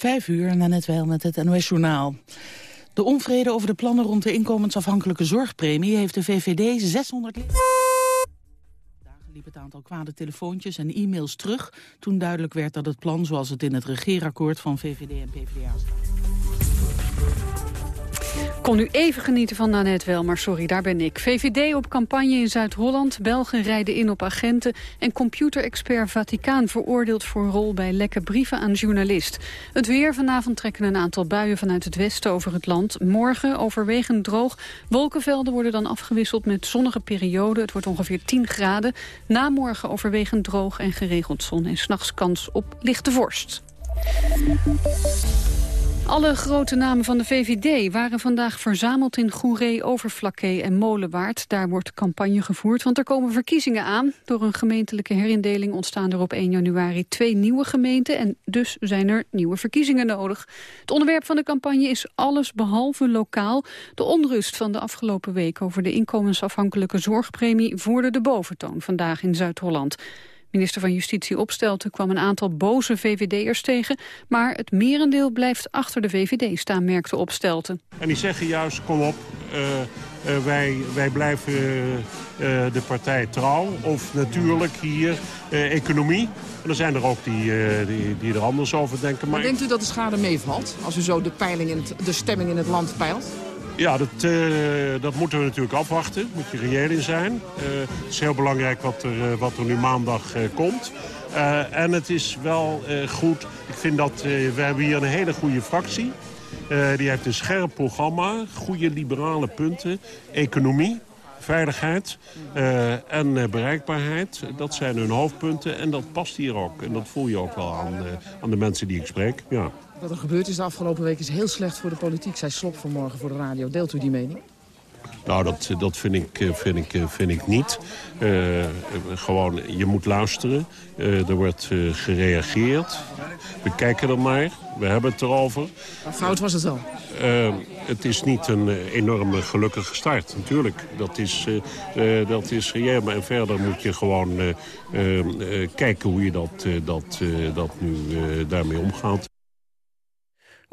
Vijf uur, net wel met het NOS-journaal. De onvrede over de plannen rond de inkomensafhankelijke zorgpremie... heeft de VVD 600 leden. Dagen liep het aantal kwade telefoontjes en e-mails terug... toen duidelijk werd dat het plan zoals het in het regeerakkoord van VVD en PvdA staat. Kon u even genieten van Nanette wel, maar sorry, daar ben ik. VVD op campagne in Zuid-Holland, Belgen rijden in op agenten... en computerexpert Vaticaan veroordeeld voor rol bij lekke brieven aan journalist. Het weer, vanavond trekken een aantal buien vanuit het westen over het land. Morgen overwegend droog. Wolkenvelden worden dan afgewisseld met zonnige perioden. Het wordt ongeveer 10 graden. Na morgen overwegend droog en geregeld zon en s'nachts kans op lichte vorst. Alle grote namen van de VVD waren vandaag verzameld in Goeree, Overflakkee en Molenwaard. Daar wordt campagne gevoerd, want er komen verkiezingen aan. Door een gemeentelijke herindeling ontstaan er op 1 januari twee nieuwe gemeenten... en dus zijn er nieuwe verkiezingen nodig. Het onderwerp van de campagne is alles behalve lokaal. De onrust van de afgelopen week over de inkomensafhankelijke zorgpremie... voerde de boventoon vandaag in Zuid-Holland. Minister van Justitie Opstelten kwam een aantal boze VVD'ers tegen... maar het merendeel blijft achter de VVD staan, merkte Opstelten. En die zeggen juist, kom op, uh, uh, wij, wij blijven uh, de partij trouw. Of natuurlijk hier economie. En er zijn er ook die, die, die, er anders over denken. Maar, maar denkt u dat de schade meevalt? Als u zo de, peiling in het, de stemming in het land peilt? Ja, dat, uh, dat moeten we natuurlijk afwachten. Moet je reëel in zijn. Uh, het is heel belangrijk wat er, uh, wat er nu maandag komt. en het is wel goed. Ik vind dat we hebben hier een hele goede fractie. die heeft een scherp programma, goede liberale punten, economie veiligheid en bereikbaarheid. Dat zijn hun hoofdpunten en dat past hier ook. En dat voel je ook wel aan, aan de mensen die ik spreek. Ja. Wat er gebeurd is de afgelopen week is heel slecht voor de politiek. Zij Slop vanmorgen voor de radio. Deelt u die mening? Nou, dat, dat vind, ik, vind, ik, vind ik niet. Uh, gewoon, je moet luisteren. Uh, er wordt uh, gereageerd. We kijken er maar. We hebben het erover. Maar fout was het al? het is niet een enorme gelukkige start, natuurlijk. Dat is, dat is reëel. Maar verder moet je gewoon kijken hoe je dat, dat, dat nu daarmee omgaat.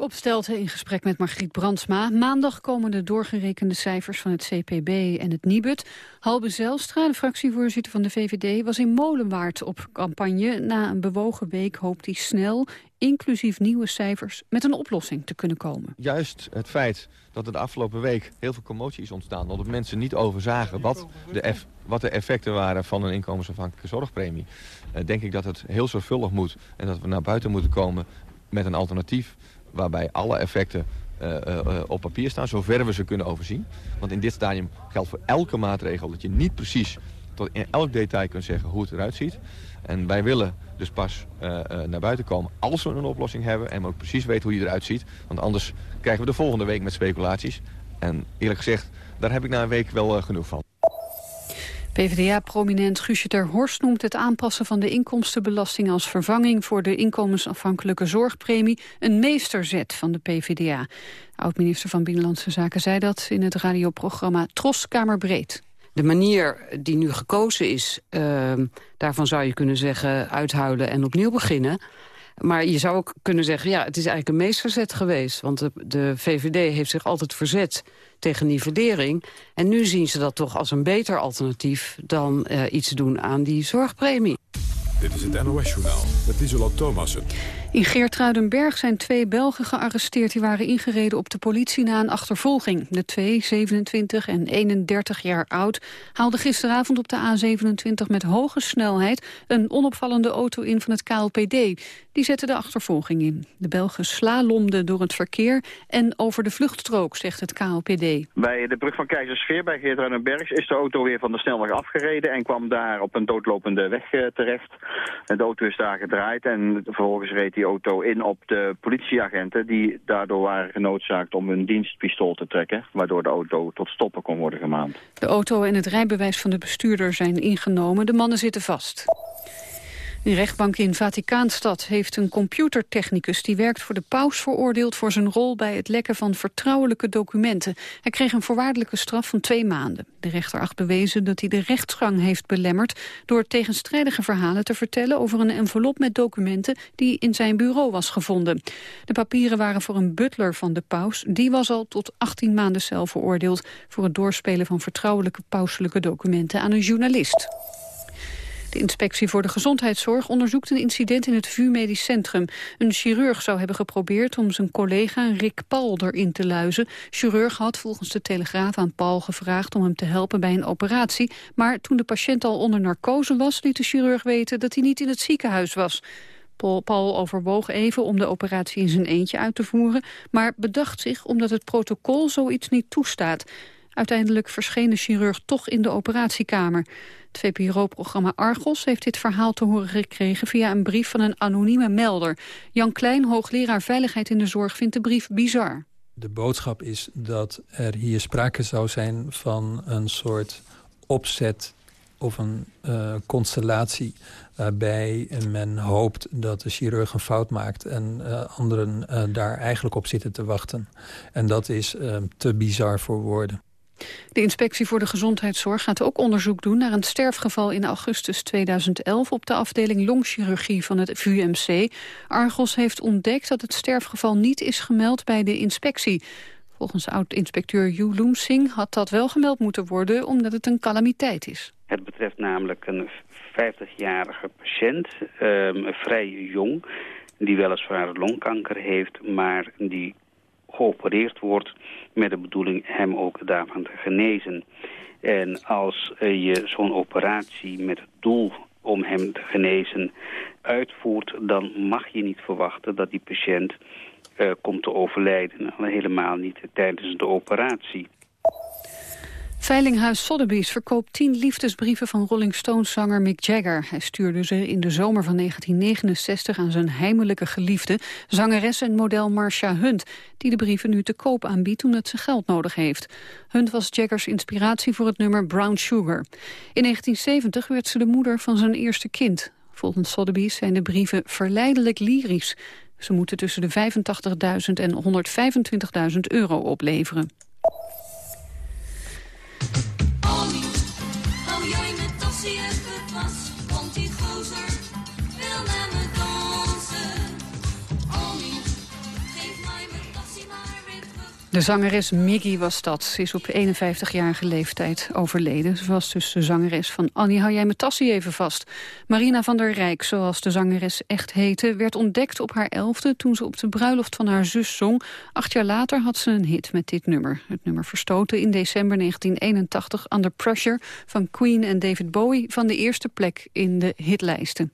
Opstelte in gesprek met Margriet Brandsma. Maandag komen de doorgerekende cijfers van het CPB en het Nibud. Halbe Zelstra, de fractievoorzitter van de VVD, was in Molenwaard op campagne. Na een bewogen week hoopt hij snel, inclusief nieuwe cijfers, met een oplossing te kunnen komen. Juist het feit dat er de afgelopen week heel veel commotie is ontstaan... omdat mensen niet overzagen wat de, wat de effecten waren van een inkomensafhankelijke zorgpremie... Uh, denk ik dat het heel zorgvuldig moet en dat we naar buiten moeten komen met een alternatief waarbij alle effecten uh, uh, op papier staan, zover we ze kunnen overzien. Want in dit stadium geldt voor elke maatregel dat je niet precies tot in elk detail kunt zeggen hoe het eruit ziet. En wij willen dus pas naar buiten komen als we een oplossing hebben en we ook precies weten hoe die eruit ziet. Want anders krijgen we de volgende week met speculaties. En eerlijk gezegd, daar heb ik na een week wel genoeg van. PvdA-prominent Guusje ter Horst noemt het aanpassen van de inkomstenbelasting als vervanging voor de inkomensafhankelijke zorgpremie een meesterzet van de PvdA. Oud-minister van Binnenlandse Zaken zei dat in het radioprogramma Tros Kamerbreed. De manier die nu gekozen is, uh, daarvan zou je kunnen zeggen uithuilen en opnieuw beginnen. Maar je zou ook kunnen zeggen, ja, het is eigenlijk een meesterzet geweest. Want de, VVD heeft zich altijd verzet tegen nivellering. En nu zien ze dat toch als een beter alternatief... dan uh, iets doen aan die zorgpremie. Dit is het NOS-journaal met Isola Thomassen. In Geertruidenberg zijn twee Belgen gearresteerd... die waren ingereden op de politie na een achtervolging. De twee, 27 en 31 jaar oud, haalden gisteravond op de A27... met hoge snelheid een onopvallende auto in van het KLPD. Die zetten de achtervolging in. De Belgen slalomden door het verkeer en over de vluchtstrook, zegt het KLPD. Bij de brug van Keizersveer bij Geertruidenberg is de auto weer van de snelweg afgereden... en kwam daar op een doodlopende weg eh, terecht. De auto is daar gedraaid en vervolgens reed die auto in op de politieagenten... die daardoor waren genoodzaakt om hun dienstpistool te trekken... waardoor de auto tot stoppen kon worden gemaand. De auto en het rijbewijs van de bestuurder zijn ingenomen. De mannen zitten vast. Een rechtbank in Vaticaanstad heeft een computertechnicus... die werkt voor de paus veroordeeld voor zijn rol bij het lekken van vertrouwelijke documenten. Hij kreeg een voorwaardelijke straf van twee maanden. De rechter acht bewezen dat hij de rechtsgang heeft belemmerd... door tegenstrijdige verhalen te vertellen over een envelop met documenten... die in zijn bureau was gevonden. De papieren waren voor een butler van de paus. Die was al tot 18 maanden cel veroordeeld... voor het doorspelen van vertrouwelijke pauselijke documenten aan een journalist. De inspectie voor de gezondheidszorg onderzoekt een incident in het VU Medisch Centrum. Een chirurg zou hebben geprobeerd om zijn collega Rick Paul erin te luizen. Chirurg had volgens de Telegraaf aan Paul gevraagd om hem te helpen bij een operatie. Maar toen de patiënt al onder narcose was, liet de chirurg weten dat hij niet in het ziekenhuis was. Paul overwoog even om de operatie in zijn eentje uit te voeren... maar bedacht zich omdat het protocol zoiets niet toestaat. Uiteindelijk verscheen de chirurg toch in de operatiekamer. Het VPRO-programma Argos heeft dit verhaal te horen gekregen... via een brief van een anonieme melder. Jan Klein, hoogleraar Veiligheid in de Zorg, vindt de brief bizar. De boodschap is dat er hier sprake zou zijn van een soort opzet of een uh, constellatie waarbij men hoopt dat de chirurg een fout maakt... en uh, anderen uh, daar eigenlijk op zitten te wachten. En dat is te bizar voor woorden. De inspectie voor de gezondheidszorg gaat ook onderzoek doen naar een sterfgeval in augustus 2011 op de afdeling longchirurgie van het VUMC. Argos heeft ontdekt dat het sterfgeval niet is gemeld bij de inspectie. Volgens oud-inspecteur Yu Loom Singh had dat wel gemeld moeten worden omdat het een calamiteit is. Het betreft namelijk een 50-jarige patiënt, um, vrij jong, die weliswaar longkanker heeft, maar die geopereerd wordt met de bedoeling hem ook daarvan te genezen. En als je zo'n operatie met het doel om hem te genezen uitvoert... dan mag je niet verwachten dat die patiënt uh, komt te overlijden. Al helemaal niet tijdens de operatie. Veilinghuis Sotheby's verkoopt tien liefdesbrieven van Rolling Stones-zanger Mick Jagger. Hij stuurde ze in de zomer van 1969 aan zijn heimelijke geliefde... zangeres en model Marcia Hunt, die de brieven nu te koop aanbiedt... omdat ze geld nodig heeft. Hunt was Jaggers inspiratie voor het nummer Brown Sugar. In 1970 werd ze de moeder van zijn eerste kind. Volgens Sotheby's zijn de brieven verleidelijk lyrisch. Ze moeten tussen de 85.000 en 125.000 euro opleveren. De zangeres Miggy was dat. Ze is op 51-jarige leeftijd overleden. Ze was dus de zangeres van Annie, hou jij mijn tassie even vast. Marina van der Rijk, zoals de zangeres echt heette... werd ontdekt op haar elfde toen ze op de bruiloft van haar zus zong. Acht jaar later had ze een hit met dit nummer. Het nummer verstoten in december 1981 Under Pressure... van Queen en David Bowie van de eerste plek in de hitlijsten.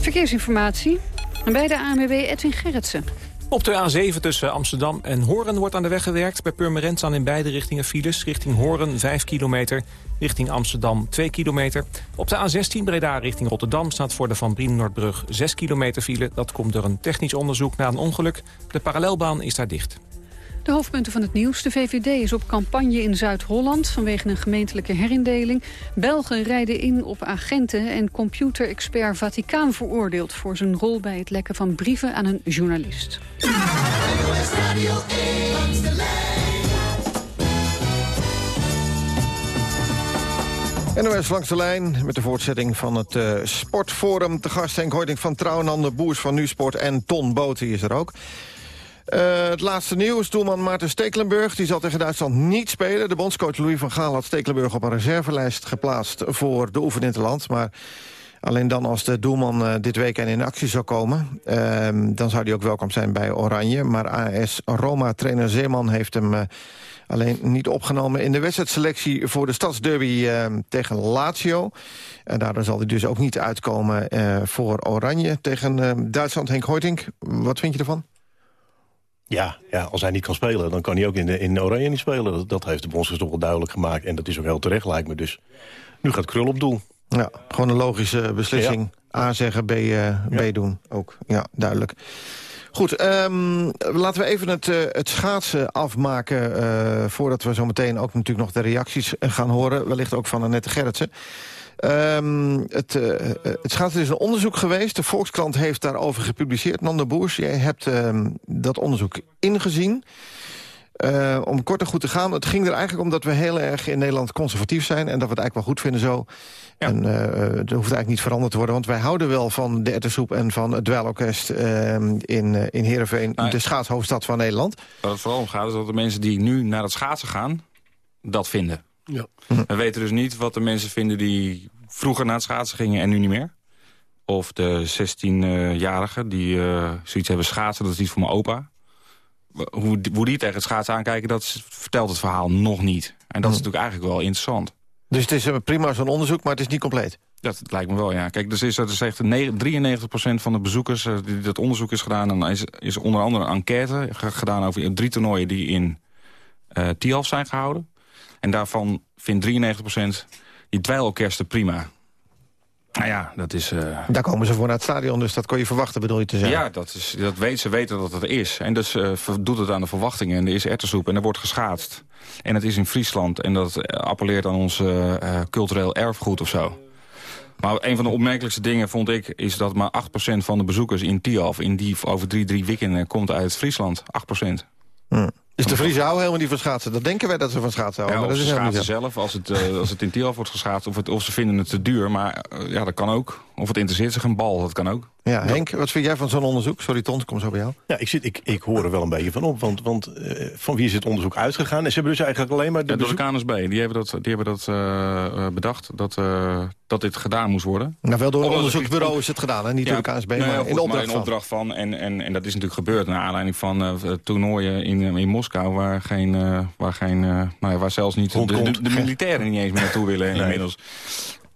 Verkeersinformatie. Bij de ANWB Edwin Gerritsen. Op de A7 tussen Amsterdam en Horen wordt aan de weg gewerkt. Bij Purmerend staan in beide richtingen files. Richting Horen 5 kilometer, richting Amsterdam 2 kilometer. Op de A16 Breda richting Rotterdam staat voor de Van Briem Noordbrug 6 kilometer file. Dat komt door een technisch onderzoek na een ongeluk. De parallelbaan is daar dicht. De hoofdpunten van het nieuws. De VVD is op campagne in Zuid-Holland vanwege een gemeentelijke herindeling. Belgen rijden in op agenten en computerexpert Vaticaan veroordeeld... voor zijn rol bij het lekken van brieven aan een journalist. NOS langs de lijn met de voortzetting van het uh, Sportforum. Te gast Henk Hoyding van Trouwenande, Boers van Nusport en Ton Boot, is er ook. Uh, het laatste nieuws, doelman Maarten Stekelenburg... die zal tegen Duitsland niet spelen. De bondscoach Louis van Gaal had Stekelenburg op een reservelijst geplaatst... voor de oefeninterland, maar... Alleen dan als de doelman uh, dit weekend in actie zou komen... Uh, dan zou hij ook welkom zijn bij Oranje. Maar AS Roma-trainer Zeeman heeft hem uh, alleen niet opgenomen... in de wedstrijdselectie voor de stadsderby ehm, tegen Lazio. En daardoor zal hij dus ook niet uitkomen eh, voor Oranje tegen ehm, Duitsland. Henk Hoytink, wat vind je ervan? Ja, ja, als hij niet kan spelen, dan kan hij ook in, de, in Oranje niet spelen. Dat, dat heeft de bondscoach toch wel duidelijk gemaakt. En dat is ook heel terecht, lijkt me. Dus nu gaat Krul op doel. Ja, gewoon een logische beslissing. A zeggen, B, uh, B doen. Ook, ja, duidelijk. Goed, um, laten we even het, uh, het schaatsen afmaken... Uh, voordat we zo meteen ook natuurlijk nog de reacties gaan horen. Wellicht ook van Annette Gerritsen. Ehm, het, uh, het schaatsen is een onderzoek geweest. De Volkskrant heeft daarover gepubliceerd. Nando Boers, jij hebt uh, dat onderzoek ingezien. Uh, om kort en goed te gaan, het ging er eigenlijk om dat we heel erg in Nederland conservatief zijn... en dat we het eigenlijk wel goed vinden zo. Ja. En uh, dat hoeft eigenlijk niet veranderd te worden... want wij houden wel van de ettersoep en van het dweilorkest uh, in, in Heerenveen... De schaatshoofdstad van Nederland. Waar het vooral om gaat is dat de mensen die nu naar het schaatsen gaan... dat vinden. Ja. We weten dus niet wat de mensen vinden die vroeger naar het schaatsen gingen en nu niet meer. Of de 16-jarigen die zoiets hebben schaatsen, dat is iets voor mijn opa hoe, hoe die tegen het schaatsen aankijken, dat vertelt het verhaal nog niet. En dat is natuurlijk eigenlijk wel interessant. Dus het is prima zo'n onderzoek, maar het is niet compleet? Dat, lijkt me wel, ja. Kijk, dus is, dat is echt 93% van de bezoekers die dat onderzoek is gedaan... dan is, is onder andere een enquête gedaan over drie toernooien die in uh, Tialf zijn gehouden. En daarvan vindt 93% die dweilorkesten prima. Nou ja, dat is... Uh... Daar komen ze voor naar het stadion, dus dat kon je verwachten, bedoel je te zeggen? Ja, dat is, dat weet, ze weten dat het is. En dus uh, doet het aan de verwachtingen. En er is ertessoep en er wordt geschaatst. En het is in Friesland en dat appelleert aan ons uh, cultureel erfgoed of zo. Maar een van de opmerkelijkste dingen vond ik... is dat maar 8% van de bezoekers in Tialf... in die over drie, drie weekenden komt uit Friesland. 8%. Hmm. Dus de Friese houden helemaal niet van schaatsen. Dat denken wij dat ze van schaatsen houden. Ja, maar dat is schaatsen zelf, als het, uh, als het in Tialf wordt geschaatst... Of, het, of ze vinden het te duur, maar uh, ja, dat kan ook. Of het interesseert zich een bal, dat kan ook. Ja, Henk, wat vind jij van zo'n onderzoek? Sorry, Ton, kom zo bij jou. Ja, ik, zit, ik, ik hoor er wel een beetje van op. Want, want uh, van wie is het onderzoek uitgegaan? En ze hebben dus eigenlijk alleen maar... De ja, door de KNSB. Die hebben dat, die hebben dat uh, bedacht, dat, uh, dat dit gedaan moest worden. Nou, wel door een onderzoeksbureau is het gedaan, hè? niet ja, door de KNSB, nee, maar, in opdracht, maar in opdracht van. van. En, en, en dat is natuurlijk gebeurd naar aanleiding van toernooien in, in Moskou... waar, geen, waar, geen, nou ja, waar zelfs niet de, de, de, militairen niet eens meer naartoe willen nee. inmiddels.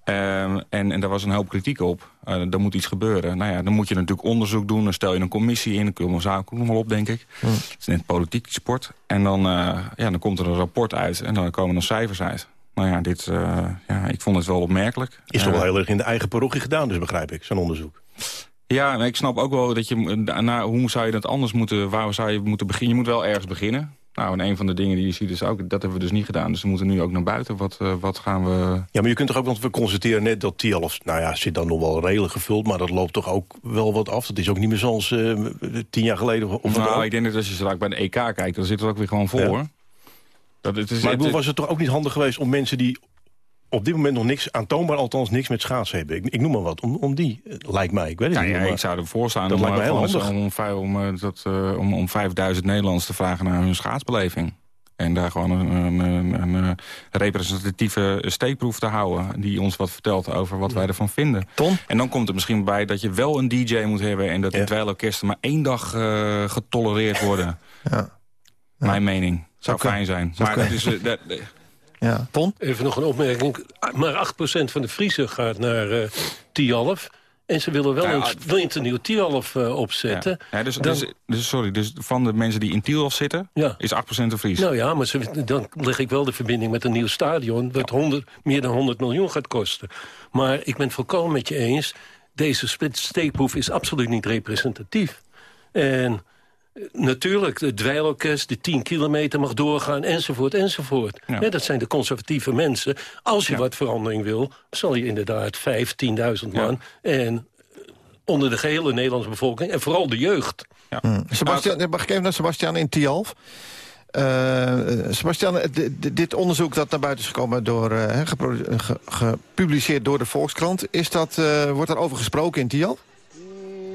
Um, en, en daar was een hoop kritiek op. Uh, er moet iets gebeuren. Nou ja, dan moet je natuurlijk onderzoek doen. Dan stel je een commissie in. Dan kun je zaak ook nog wel op, denk ik. Het is net politiek sport. En dan, uh, ja, dan komt er een rapport uit. En dan komen er cijfers uit. Nou ja, dit, uh, ja, ik vond het wel opmerkelijk. Is toch wel heel erg in de eigen parochie gedaan, dus begrijp ik, zo'n onderzoek. Ja, en ik snap ook wel dat je... Nou, hoe zou je dat anders moeten... Waar zou je moeten beginnen? Je moet wel ergens beginnen. Nou, en een van de dingen die je ziet is ook, dat hebben we dus niet gedaan. Dus we moeten nu ook naar buiten. Wat, uh, wat gaan we... Ja, maar je kunt toch ook, want we constateren net dat Tialf, nou ja, zit dan nog wel redelijk gevuld, maar dat loopt toch ook wel wat af. Dat is ook niet meer zoals uh, tien jaar geleden. Of nou, ik denk dat als je straks bij de EK kijkt, dan zit het ook weer gewoon voor. Ja. Dat, het is, maar ik bedoel, was het toch ook niet handig geweest om mensen die op dit moment nog niks, aantoonbaar althans niks met schaatsen hebben. Ik, ik noem maar wat, om, om die, eh, lijkt mij. Ik weet het ja, niet. Ja, ik zou ervoor staan dat om, lijkt mij heel handig. om, om, om, dat, om, om 5000 Nederlanders te vragen naar hun schaatsbeleving. En daar gewoon een, een, een, een, representatieve steekproef te houden... die ons wat vertelt over wat wij ervan vinden. Ton? En dan komt het misschien bij dat je wel een DJ moet hebben... en dat die ja. dweilorkesten maar één dag uh, getolereerd worden. Ja. Mijn mening. Zou okay. fijn zijn. Maar dat is... Uh, dat, ja. Ton? Even nog een opmerking. Maar 8% van de Friese gaat naar uh, Tialf... En ze willen wel ja, een winternieuw Tialf uh, opzetten. Ja. Ja, dus, dan... dus, dus, sorry, dus van de mensen die in Tialf zitten, ja. is 8% de Fries. Nou ja, maar ze, dan leg ik wel de verbinding met een nieuw stadion... wat 100, meer dan 100 miljoen gaat kosten. Maar ik ben het volkomen met je eens... deze steekproef is absoluut niet representatief. En natuurlijk, het dweilorkest, de 10 kilometer mag doorgaan, enzovoort, enzovoort. Ja. Ja, dat zijn de conservatieve mensen. Als je ja. wat verandering wil, zal je inderdaad 5, 10.000 man... en onder de gehele Nederlandse bevolking, en vooral de jeugd. Hmm. Sebastian, mag ik even naar Sebastian in Tialf? Uh, Sebastian, dit onderzoek dat naar buiten is gekomen... Door, uh, ge gepubliceerd door de Volkskrant... Is dat, uh, wordt daarover gesproken in Tialf?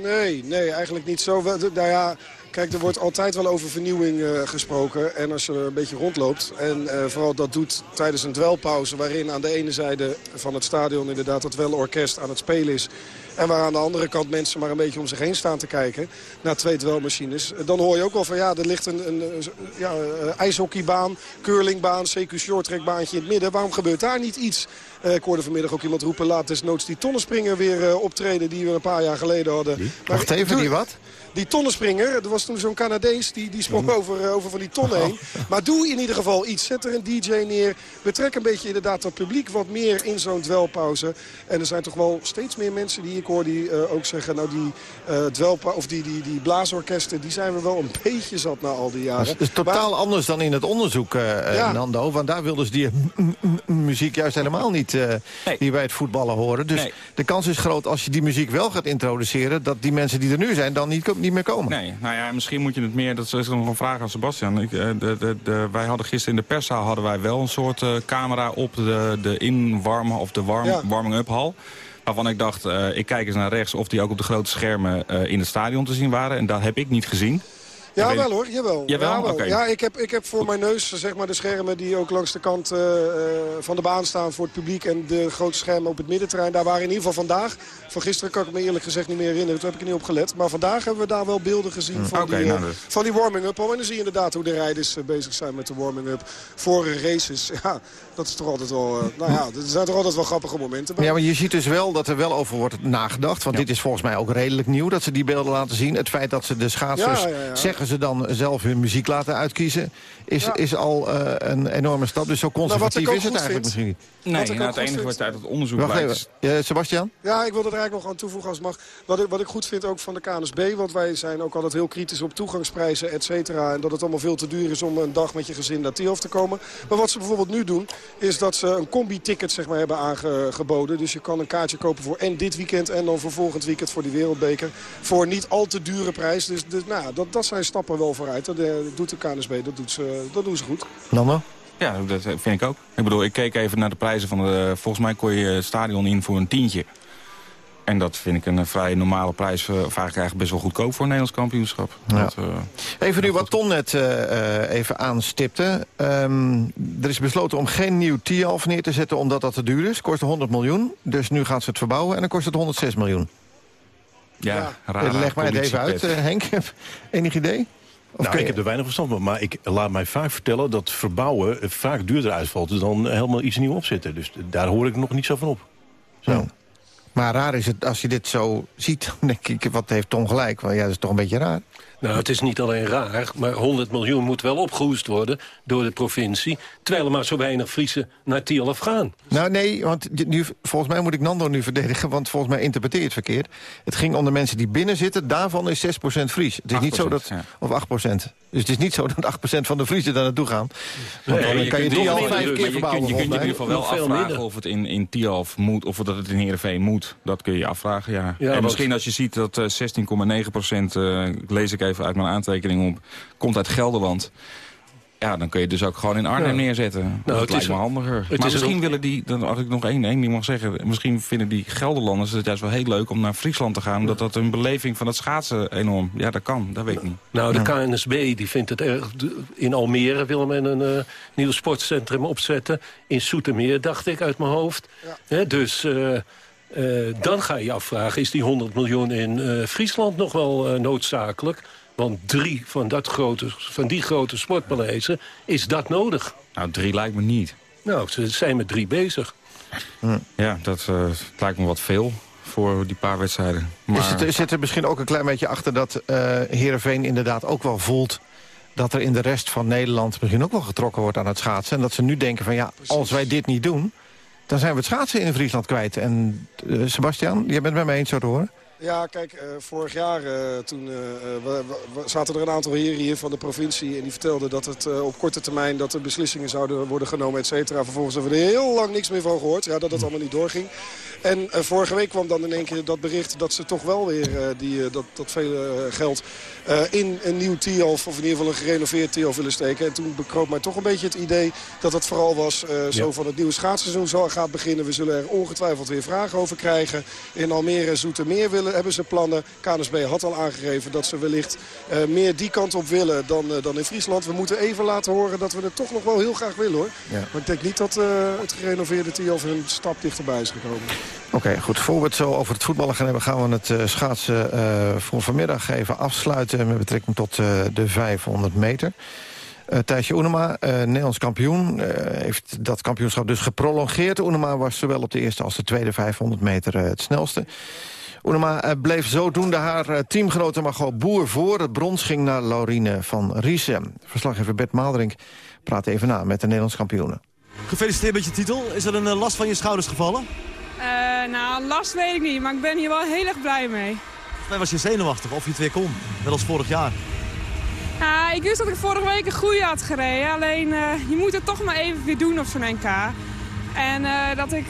Nee, nee, eigenlijk niet zo. Nou ja, Kijk, er wordt altijd wel over vernieuwing uh, gesproken. En als je er een beetje rondloopt. En uh, vooral dat doet tijdens een dwelpauze. Waarin aan de ene zijde van het stadion inderdaad het welorkest aan het spelen is. En waar aan de andere kant mensen maar een beetje om zich heen staan te kijken. Naar twee dwelmachines. Dan hoor je ook wel van ja, er ligt een, een ja, ijshockeybaan, curlingbaan, CQ shorttrackbaantje in het midden. Waarom gebeurt daar niet iets? Uh, ik hoorde vanmiddag ook iemand roepen, laat desnoods die tonnenspringer weer uh, optreden die we een paar jaar geleden hadden. Die? Wacht even, die wat? Die tonnenspringer, er was toen zo'n Canadees, die, die sprong over, uh, over van die tonnen heen. Maar doe in ieder geval iets. Zet er een DJ neer. Betrek een beetje inderdaad dat publiek wat meer in zo'n dwelpauze. En er zijn toch wel steeds meer mensen die hier hoor die ook zeggen... nou die, dwelpa of die, die, die blaasorkesten, die zijn we wel een beetje zat na al die jaren. Het is totaal anders dan in het onderzoek, Nando. Want daar wilden ze die muziek juist helemaal niet die bij het voetballen horen. Dus de kans is groot als je die muziek wel gaat introduceren... dat die mensen die er nu zijn dan niet, niet meer komen. Nee, nou ja, misschien moet je het meer... Dat is nog een vraag aan Sebastian. Ik, de, de, de, wij hadden gisteren in de perszaal hadden wij wel een soort camera op de, de inwarmen of de warm, warming-up hal. Waarvan ik dacht, uh, ik kijk eens naar rechts of die ook op de grote schermen uh, in het stadion te zien waren. En dat heb ik niet gezien. Ja, wel hoor, jawel. Jawel? Ja, ja ik, heb, ik heb voor mijn neus zeg maar, de schermen die ook langs de kant uh, van de baan staan voor het publiek. En de grote schermen op het middenterrein. Daar waren in ieder geval vandaag. Van gisteren kan ik me eerlijk gezegd niet meer herinneren. Toen heb ik er niet op gelet. Maar vandaag hebben we daar wel beelden gezien hmm. van, die, uh, van die warming-up. En dan zie je inderdaad hoe de rijders bezig zijn met de warming-up voor races. Ja, dat is toch altijd wel... nou ja, er zijn toch altijd wel grappige momenten bij. Ja, maar je ziet dus wel dat er wel over wordt nagedacht. Want dit is volgens mij ook redelijk nieuw dat ze die beelden laten zien. Het feit dat ze de schaatsers, zeggen ze dan zelf hun muziek laten uitkiezen... is, is al uh, een enorme stap. Dus zo conservatief is het eigenlijk misschien niet. Nee, nou, het enige wat uit het onderzoek Wacht blijkt... Even. Sebastian? Ja, ik wil er eigenlijk nog aan toevoegen als het mag. Wat ik, wat ik goed vind ook van de KNSB... want wij zijn ook altijd heel kritisch op toegangsprijzen, et cetera... en dat het allemaal veel te duur is om een dag met je gezin naar Tiof te komen. Maar wat ze bijvoorbeeld nu doen... is dat ze een combi-ticket zeg maar, hebben aangeboden. Dus je kan een kaartje kopen voor en dit weekend... en dan voor volgend weekend voor die wereldbeker. Voor niet al te dure prijs. Dus, dus nou, dat, dat zijn stappen wel vooruit. Dat, doet de KNSB, dat, doet ze, dat doen ze goed. Nando? Ja, dat vind ik ook. Ik bedoel, ik keek even naar de prijzen van de... Volgens mij kon je het stadion in voor een tientje. En dat vind ik een vrij normale prijs. Of eigenlijk best wel goedkoop voor een Nederlands kampioenschap. Ja. Dat, uh, even nu wat Ton net uh, even aanstipte. Um, er is besloten om geen nieuw TIALF neer te zetten omdat dat te duur is. Kost 100 miljoen. Dus nu gaan ze het verbouwen en dan kost het 106 miljoen. Ja, ja. raar. Leg mij het even uit, Henk. Enig idee? nou, ik heb er weinig verstand van. Maar ik laat mij vaak vertellen dat verbouwen vaak duurder uitvalt... dan helemaal iets nieuw opzetten. Dus daar hoor ik nog niet zo van op. Zo. Maar raar is het, als je dit zo ziet, dan denk ik, wat heeft Ton gelijk? Want ja, dat is toch een beetje raar. Nou, het is niet alleen raar, maar 100 miljoen moet wel opgehoest worden door de provincie. Terwijl er maar zo weinig Friesen naar Tialf gaan. Nou nee, want nu, volgens mij moet ik Nando nu verdedigen, want volgens mij interpreteer je het verkeerd. Het ging om de mensen die binnen zitten, daarvan is 6% Fries. Het is niet zo dat, of 8%. Dus het is niet zo dat 8% van de Friesen daar naartoe gaan. Want dan kan je, Tialf vijf keer verbouwen. Je, kunt je in ieder geval wel afvragen of het in, in Tialf moet, of dat het in Heerenveen moet. Dat kun je afvragen, ja. en misschien als je ziet dat 16,9% uh, lees ik even uit mijn aantekening op, komt uit Gelderland. Ja, dan kun je dus ook gewoon in Arnhem neerzetten. Nou, dat het lijkt me handiger. maar misschien willen die, dan als ik nog één ding mag zeggen... misschien vinden die Gelderlanders het juist wel heel leuk om naar Friesland te gaan... omdat dat hun beleving van het schaatsen enorm... Ja, dat kan, dat weet ik niet. Nou, de KNSB die vindt het erg... In Almere wil men een uh, nieuw sportcentrum opzetten. In Soetermeer, dacht ik, uit mijn hoofd. Ja. dus... Uh, uh, dan ga je je afvragen, is die 100 miljoen in Friesland nog wel noodzakelijk? Want drie van, dat grote, van die grote sportpaleisen is dat nodig. Nou, drie lijkt me niet. Nou, ze zijn met drie bezig. Hm. Ja, dat uh, lijkt me wat veel voor die paar wedstrijden. Maar... Is het, zit er misschien ook een klein beetje achter dat uh, Heerenveen inderdaad ook wel voelt dat er in de rest van Nederland misschien ook wel getrokken wordt aan het schaatsen. En dat ze nu denken van ja, als wij dit niet doen, dan zijn we het schaatsen in Friesland kwijt. En uh, Sebastian, jij bent met mij eens zo te horen? Ja, kijk, uh, vorig jaar uh, toen uh, we, we, zaten er een aantal heren hier van de provincie... en die vertelden dat het op korte termijn dat er beslissingen zouden worden genomen, et cetera. Vervolgens hebben we er heel lang niks meer van gehoord, ja, dat het allemaal niet doorging. En vorige week kwam dan in één keer dat bericht dat ze toch wel weer die, dat, dat vele geld in een nieuw TIOF... of in ieder geval een gerenoveerd TIOF willen steken. En toen bekroop mij toch een beetje het idee dat het vooral was zo van het nieuwe schaatsseizoen zal, gaat beginnen. We zullen er ongetwijfeld weer vragen over krijgen. In Almere Zoetermeer willen hebben ze plannen. KNSB had al aangegeven dat ze wellicht uh, meer die kant op willen dan, uh, dan in Friesland. We moeten even laten horen dat we het toch nog wel heel graag willen hoor. Ja. Maar ik denk niet dat uh, het gerenoveerde Tiof een stap dichterbij is gekomen. Oké, okay, goed. Voor we het zo over het voetballen gaan hebben... gaan we het schaatsen voor vanmiddag even afsluiten... met betrekking tot de 500 meter. Uh, Thijsje Oenema, uh, Nederlands kampioen, uh, heeft dat kampioenschap dus geprolongeerd. Oenema was zowel op de eerste als de tweede 500 meter het snelste. Oenema eh, bleef zodoende haar eh, teamgenote Margot Boer voor. Het brons ging naar Laurine van Riesen. Verslaggever Bert Maalderink praat even na met de Nederlands kampioenen. Gefeliciteerd met je titel. Is er een eh, last van je schouders gevallen? nou, last weet ik niet, maar ik ben hier wel heel erg blij mee. Volgens mij was je zenuwachtig of je het weer kon, net als vorig jaar. Ja, ik wist dat ik vorige week een goede had gereden. Alleen, je moet het toch maar even weer doen op zo'n NK. En dat ik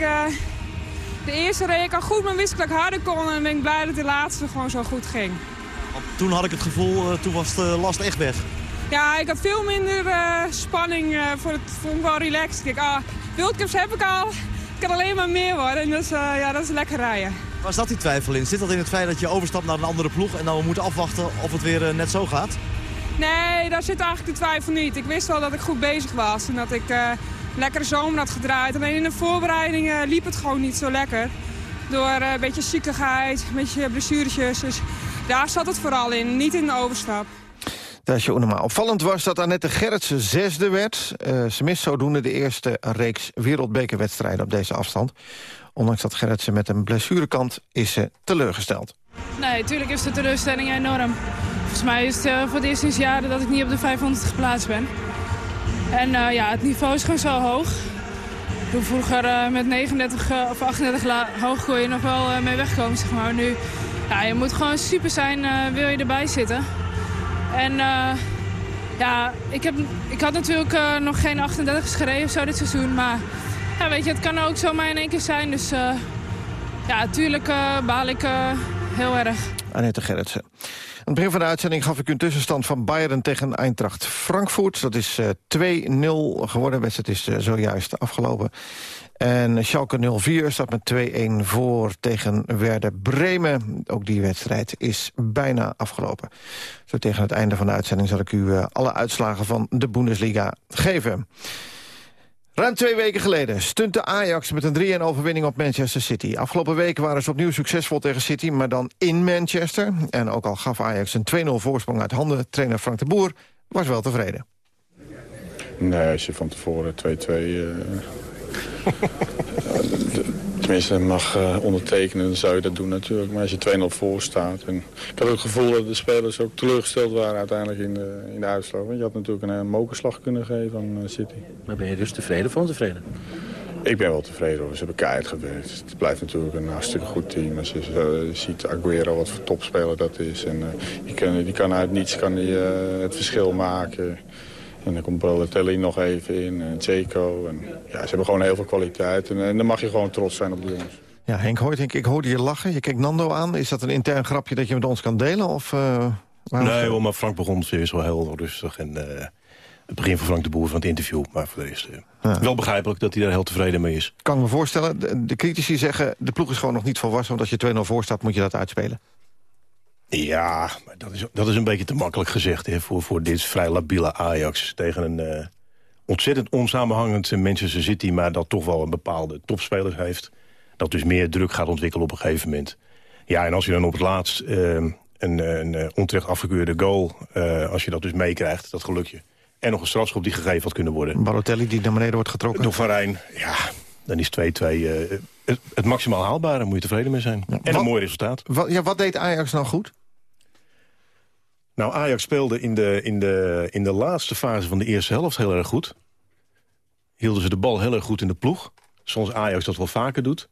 de eerste reed ik al goed, maar wist ik dat ik harder kon. En ben ik blij dat de laatste gewoon zo goed ging. Want toen had ik het gevoel, toen was de last echt weg. Ja, ik had veel minder uh, spanning. Uh, voor het, vond ik wel relaxed. Ik ah, wildcups heb ik al. Ik kan alleen maar meer worden. Dus uh, ja, dat is lekker rijden. Waar zat die twijfel in? Zit dat in het feit dat je overstapt naar een andere ploeg... en dan we moeten afwachten of het weer net zo gaat? Nee, daar zit eigenlijk de twijfel niet. Ik wist wel dat ik goed bezig was. En dat ik lekkere zomer had gedraaid. Alleen in de voorbereidingen liep het gewoon niet zo lekker. Door een beetje ziekigheid, een beetje blessuretjes. Dus daar zat het vooral in, niet in de overstap. Dat is normaal. Opvallend was dat Annette Gerritsen zesde werd. Uh, ze mist zodoende de eerste reeks wereldbekerwedstrijden op deze afstand. Ondanks dat Gerritsen met een blessurekant is ze teleurgesteld. Nee, natuurlijk is de teleurstelling enorm. Volgens mij is het uh, voor het eerst sinds jaren dat ik niet op de 500 geplaatst ben. En uh, ja, het niveau is gewoon zo hoog. Toen vroeger met 39 of 38 hoog kon je nog wel mee wegkomen, zeg maar. Nu, ja, je moet gewoon super zijn, wil je erbij zitten. En ja, ik, heb, ik had natuurlijk nog geen 38 gereden of zo dit seizoen. Maar ja, weet je, het kan ook zomaar in één keer zijn. Dus ja, natuurlijk baal ik heel erg. Annette Gerritsen. Het begin van de uitzending gaf ik u een tussenstand van Bayern tegen Eintracht Frankfurt. Dat is 2-0 geworden. De wedstrijd is zojuist afgelopen. En Schalke 04 staat met 2-1 voor tegen Werder Bremen. Ook die wedstrijd is bijna afgelopen. Zo tegen het einde van de uitzending zal ik u eh, alle uitslagen van de Bundesliga geven. Ruim twee weken geleden stunte Ajax met een 3-1 overwinning op Manchester City. Afgelopen weken waren ze opnieuw succesvol tegen City, maar dan in Manchester. En ook al gaf Ajax een 2-0 voorsprong uit handen, trainer Frank de Boer was wel tevreden. Nee, als je van tevoren 2-2 Tenminste, mag uh, ondertekenen, dan zou je dat doen natuurlijk. Maar als je 2-0 voor staat. En ik had ook het gevoel dat de spelers ook teleurgesteld waren uiteindelijk in de, in de uitslag. Want je had natuurlijk een, een mokerslag kunnen geven aan uh, City. Maar ben je dus tevreden of ontevreden? Ik ben wel tevreden over. Ze hebben keihard gewerkt. Het blijft natuurlijk een hartstikke goed team. Als je uh, ziet Aguero wat voor topspeler dat is. En, die, kan, die kan uit niets kan die, het verschil maken. En dan komt Balotelli nog even in, en Zeko. En, ja, ze hebben gewoon heel veel kwaliteit. En, en dan mag je gewoon trots zijn op de jongens. Ja, Henk Hoytink, ik hoorde je lachen. Je kijkt Nando aan. Is dat een intern grapje dat je met ons kan delen? Of, uh, nee, wel, maar Frank begon serieus wel heel rustig. En uh, het begin van Frank de Boer van het interview. Maar voor de rest uh, wel begrijpelijk dat hij daar heel tevreden mee is. Kan me voorstellen, de, de critici zeggen... de ploeg is gewoon nog niet volwassen. Want als je 2-0 voor staat, moet je dat uitspelen. Ja, maar dat is, dat is een beetje te makkelijk gezegd hè, voor, voor dit vrij labiele Ajax. Tegen een uh, ontzettend onsamenhangend Manchester City... maar dat toch wel een bepaalde topspelers heeft. Dat dus meer druk gaat ontwikkelen op een gegeven moment. Ja, en als je dan op het laatst uh, een, een uh, onterecht afgekeurde goal... als je dat dus meekrijgt, dat gelukje... en nog een strafschop die gegeven had kunnen worden... Balotelli die naar beneden wordt getrokken. Door Van Rijn, ja, dan is 2-2 het, het, maximaal haalbare. moet je tevreden mee zijn. en een mooi resultaat. Wat, ja, wat deed Ajax nou goed? Nou, Ajax speelde in de, in, de, in de laatste fase van de eerste helft heel erg goed. Hielden ze de bal heel erg goed in de ploeg. Zoals Ajax dat wel vaker doet.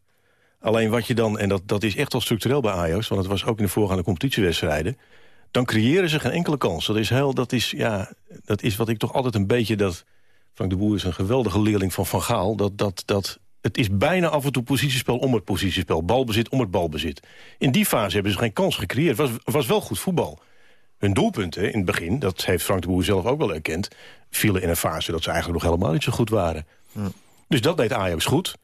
Alleen wat je dan, en dat, dat is echt wel structureel bij Ajax... want het was ook in de voorgaande competitiewedstrijden... dan creëren ze geen enkele kans. Dat is, heel, dat is, ja, dat is wat ik toch altijd een beetje... dat Frank de Boer is een geweldige leerling van Van Gaal... dat, dat, dat het is bijna af en toe positiespel om het positiespel. Balbezit om het balbezit. In die fase hebben ze geen kans gecreëerd. Het was, was wel goed voetbal. Hun doelpunten in het begin, dat heeft Frank de Boer zelf ook wel erkend... vielen in een fase dat ze eigenlijk nog helemaal niet zo goed waren. Dus dat deed Ajax goed.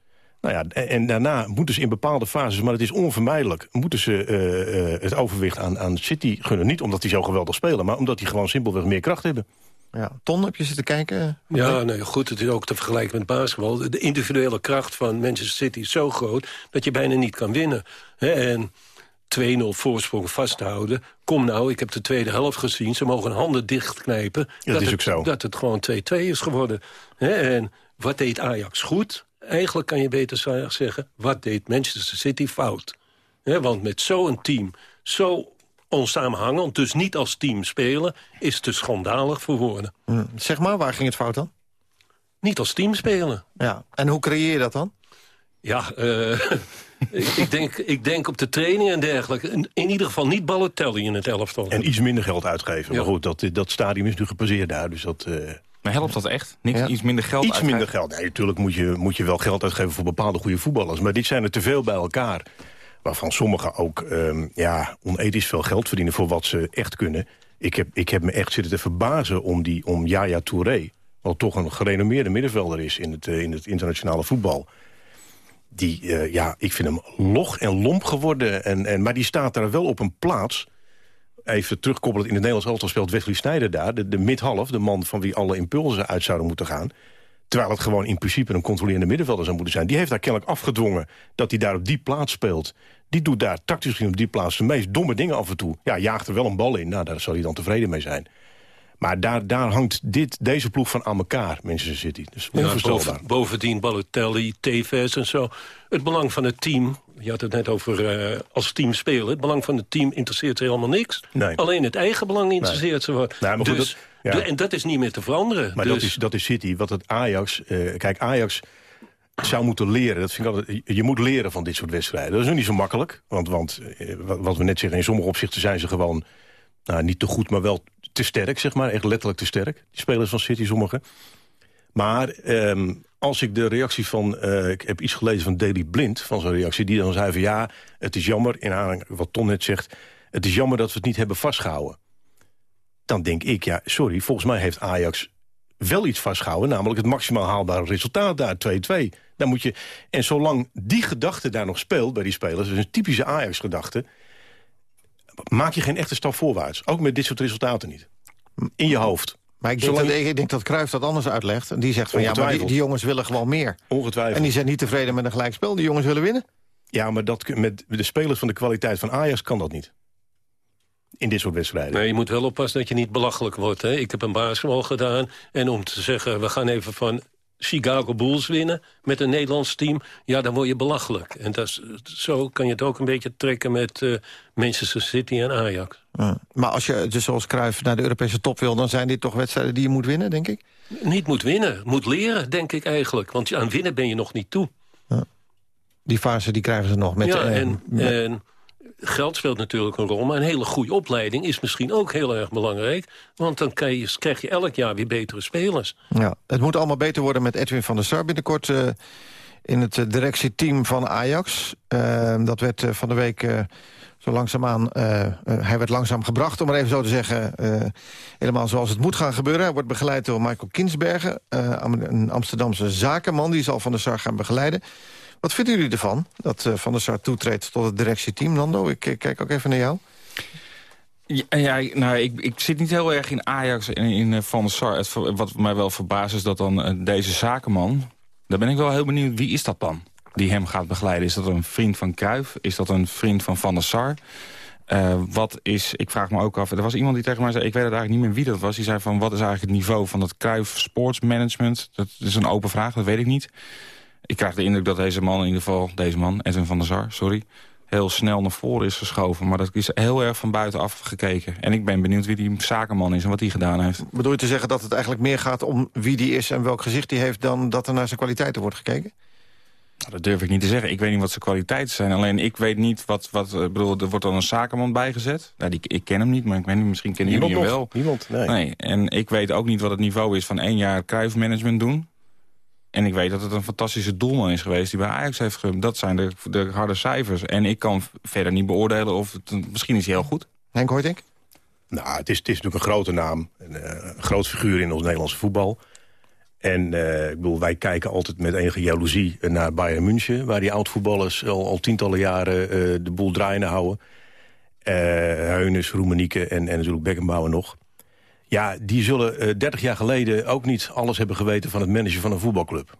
Nou ja, en, daarna moeten ze in bepaalde fases, maar het is onvermijdelijk... moeten ze uh, uh, het overwicht aan, aan City gunnen. Niet omdat die zo geweldig spelen, maar omdat die gewoon simpelweg meer kracht hebben. Ja. Ton, heb je zitten kijken? Ja, nee, goed, het is ook te vergelijken met basketbal. De individuele kracht van Manchester City is zo groot... dat je bijna niet kan winnen. en 2-0 voorsprong vasthouden. Kom nou, ik heb de tweede helft gezien. Ze mogen handen dichtknijpen. dat, is het, ook zo. Dat het gewoon 2-2 is geworden. en wat deed Ajax goed? Eigenlijk kan je beter zeggen, wat deed Manchester City fout? want met zo'n team, zo onsamenhangend, dus niet als team spelen... is te schandalig voor woorden. Hm. Zeg maar, waar ging het fout dan? Niet als team spelen. Ja, en hoe creëer je dat dan? Ja, uh, ik, denk, ik denk op de training en dergelijke. In, in, ieder geval niet Balotelli in het elftal. En iets minder geld uitgeven. Maar goed, dat, dat stadium is nu gepasseerd daar. Dus dat, uh... Maar helpt dat echt? Niks, Iets minder geld Iets minder geld. Nee, natuurlijk moet je, moet je wel geld uitgeven voor bepaalde goede voetballers. Maar dit zijn er te veel bij elkaar. Waarvan sommigen ook um, ja, onethisch veel geld verdienen voor wat ze echt kunnen. Ik heb, ik heb me echt zitten te verbazen om, die, om Yaya Touré. Wat toch een gerenommeerde middenvelder is in het, uh, in het internationale voetbal die, uh, ja, ik vind hem log en lomp geworden. En, en, maar die staat daar wel op een plaats. Even terugkoppelend in het Nederlands elftal speelt Wesley Sneijder daar. De, de mid-half, de man van wie alle impulsen uit zouden moeten gaan. Terwijl het gewoon in principe een controlerende middenvelder zou moeten zijn. Die heeft daar kennelijk afgedwongen dat hij daar op die plaats speelt. Die doet daar tactisch op die plaats de meest domme dingen af en toe. Ja, jaagt er wel een bal in. Nou, daar zal hij dan tevreden mee zijn. Maar daar, daar hangt dit, deze ploeg van aan elkaar, Manchester City. Dus onvoorstelbaar. boven, bovendien Balotelli, Tevez en zo. Het belang van het team, je had het net over uh, als team spelen... het belang van het team interesseert ze helemaal niks. Nee. Alleen het eigen belang interesseert nee. ze wat. dus, dat, En dat is niet meer te veranderen. Maar dus. dat, is, dat is City. Wat het Ajax... Uh, kijk, Ajax zou moeten leren. Dat vind ik altijd, je moet leren van dit soort wedstrijden. Dat is nu niet zo makkelijk. Want, want uh, wat we net zeggen, in sommige opzichten zijn ze gewoon... Nou, niet te goed, maar wel te sterk, zeg maar. Echt letterlijk te sterk. Die spelers van City, sommigen. Maar um, als ik de reactie van... Uh, ik heb iets gelezen van Daily Blind, van zijn reactie... die dan zei van ja, het is jammer, in aanleiding wat Ton net zegt... het is jammer dat we het niet hebben vastgehouden. Dan denk ik, ja, sorry, volgens mij heeft Ajax wel iets vastgehouden... namelijk het maximaal haalbare resultaat daar, 2-2. Dan moet je, en zolang die gedachte daar nog speelt bij die spelers... dus een typische Ajax-gedachte maak je geen echte stap voorwaarts. Ook met dit soort resultaten niet. In je hoofd. Maar ik denk, dat, ik denk dat Cruijff dat anders uitlegt. En die zegt van ja, maar die, die, jongens willen gewoon meer. Ongetwijfeld. En die zijn niet tevreden met een gelijkspel. Die jongens willen winnen. Ja, maar dat, met de spelers van de kwaliteit van Ajax kan dat niet. In dit soort wedstrijden. Nee, je moet wel oppassen dat je niet belachelijk wordt. Hè? Ik heb een basketbal gedaan. En om te zeggen, we gaan even van Chicago Bulls winnen met een Nederlands team... ja, dan word je belachelijk. En dat is, zo kan je het ook een beetje trekken met uh, Manchester City en Ajax. Ja. Maar als je dus zoals Cruijff naar de Europese top wil... dan zijn dit toch wedstrijden die je moet winnen, denk ik? Niet moet winnen, moet leren, denk ik eigenlijk. Want aan winnen ben je nog niet toe. Ja. Die fase die krijgen ze nog. Met, ja, en, en geld speelt natuurlijk een rol, maar een hele goede opleiding is misschien ook heel erg belangrijk. Want dan krijg je, elk jaar weer betere spelers. Ja, het moet allemaal beter worden met Edwin van der Sar binnenkort... Uh, in het uh, directieteam van Ajax. Uh, dat werd van de week zo langzaamaan... hij werd langzaam gebracht, om maar even zo te zeggen... helemaal zoals het moet gaan gebeuren. Hij wordt begeleid door Michael Kinsbergen, een Amsterdamse zakenman... die zal van der Sar gaan begeleiden. Wat vinden jullie ervan, dat uh, Van der Sar toetreedt tot het directieteam? Nando, ik, ik kijk ook even naar jou. Ja, nou, ik, ik zit niet heel erg in Ajax en in, Van der Sar. Het, wat mij wel verbaast is dat dan deze zakenman... daar ben ik wel heel benieuwd, wie is dat dan? Die hem gaat begeleiden. Is dat een vriend van Kruijf? Is dat een vriend van Van der Sar? Wat is, ik vraag me ook af, er was iemand die tegen mij zei... ik weet het eigenlijk niet meer wie dat was. Die zei van, wat is eigenlijk het niveau van dat Kruijf sportsmanagement? Dat is een open vraag, dat weet ik niet. Ik krijg de indruk dat deze man, in ieder geval deze man, Edwin van der Sar, sorry, heel snel naar voren is geschoven. Maar dat is heel erg van buitenaf gekeken. En ik ben benieuwd wie die zakenman is en wat hij gedaan heeft. Bedoel je te zeggen dat het eigenlijk meer gaat om wie die is... en welk gezicht hij heeft dan dat er naar zijn kwaliteiten wordt gekeken? Nou, dat durf ik niet te zeggen. Ik weet niet wat zijn kwaliteiten zijn. Alleen ik weet niet wat... wat eh, bedoel, er wordt dan een zakenman bijgezet. Nou, die, ik ken hem niet, maar ik weet niet, misschien kennen jullie hem wel. Niemand, nee. nee. En ik weet ook niet wat het niveau is van één jaar kruifmanagement doen. En ik weet dat het een fantastische doelman is geweest die bij Ajax heeft ge... Dat zijn de, de harde cijfers. En ik kan verder niet beoordelen of het... Misschien is hij heel goed. Henk Hoytink? Nou, het is, het is natuurlijk een grote naam. Een, uh, groot figuur in ons Nederlandse voetbal. En uh, ik bedoel, wij kijken altijd met enige jaloezie naar Bayern München... waar die oud-voetballers al, al, tientallen jaren uh, de boel draaiende houden. Heunes, Roemenieke en, en natuurlijk Beckenbauer nog. Ja, die zullen uh, eh, 30 jaar geleden ook niet alles hebben geweten... van het managen van een voetbalclub.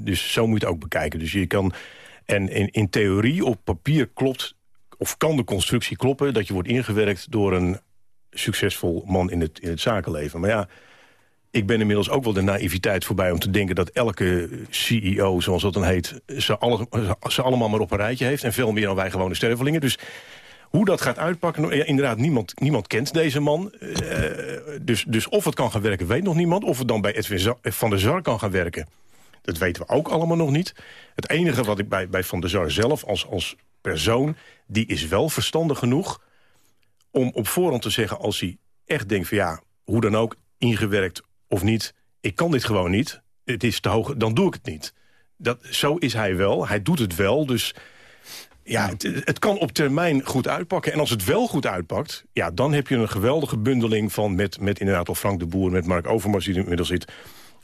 dus zo moet je het ook bekijken. Dus je kan, en in, in theorie, op papier klopt... of kan de constructie kloppen... dat je wordt ingewerkt door een succesvol man in het, in het zakenleven. Maar ja, ik ben inmiddels ook wel de naïviteit voorbij om te denken... dat elke CEO, zoals dat dan heet, ze, alle, ze allemaal maar op een rijtje heeft... en veel meer dan wij gewone stervelingen. Dus hoe dat gaat uitpakken, nou, inderdaad, niemand, niemand kent deze man. Uh, dus, dus of het kan gaan werken, weet nog niemand. Of het dan bij Edwin van der Zar kan gaan werken. Dat weten we ook allemaal nog niet. Het enige wat ik bij, bij Van der Sar zelf als, als persoon... die is wel verstandig genoeg om op voorhand te zeggen... als hij echt denkt van ja, hoe dan ook, ingewerkt of niet... ik kan dit gewoon niet, het is te hoog, dan doe ik het niet. Dat, zo is hij wel, hij doet het wel, dus ja, het, het, kan op termijn goed uitpakken. En als het wel goed uitpakt, ja, dan heb je een geweldige bundeling van... met, met inderdaad al Frank de Boer, met Mark Overmars die er inmiddels zit...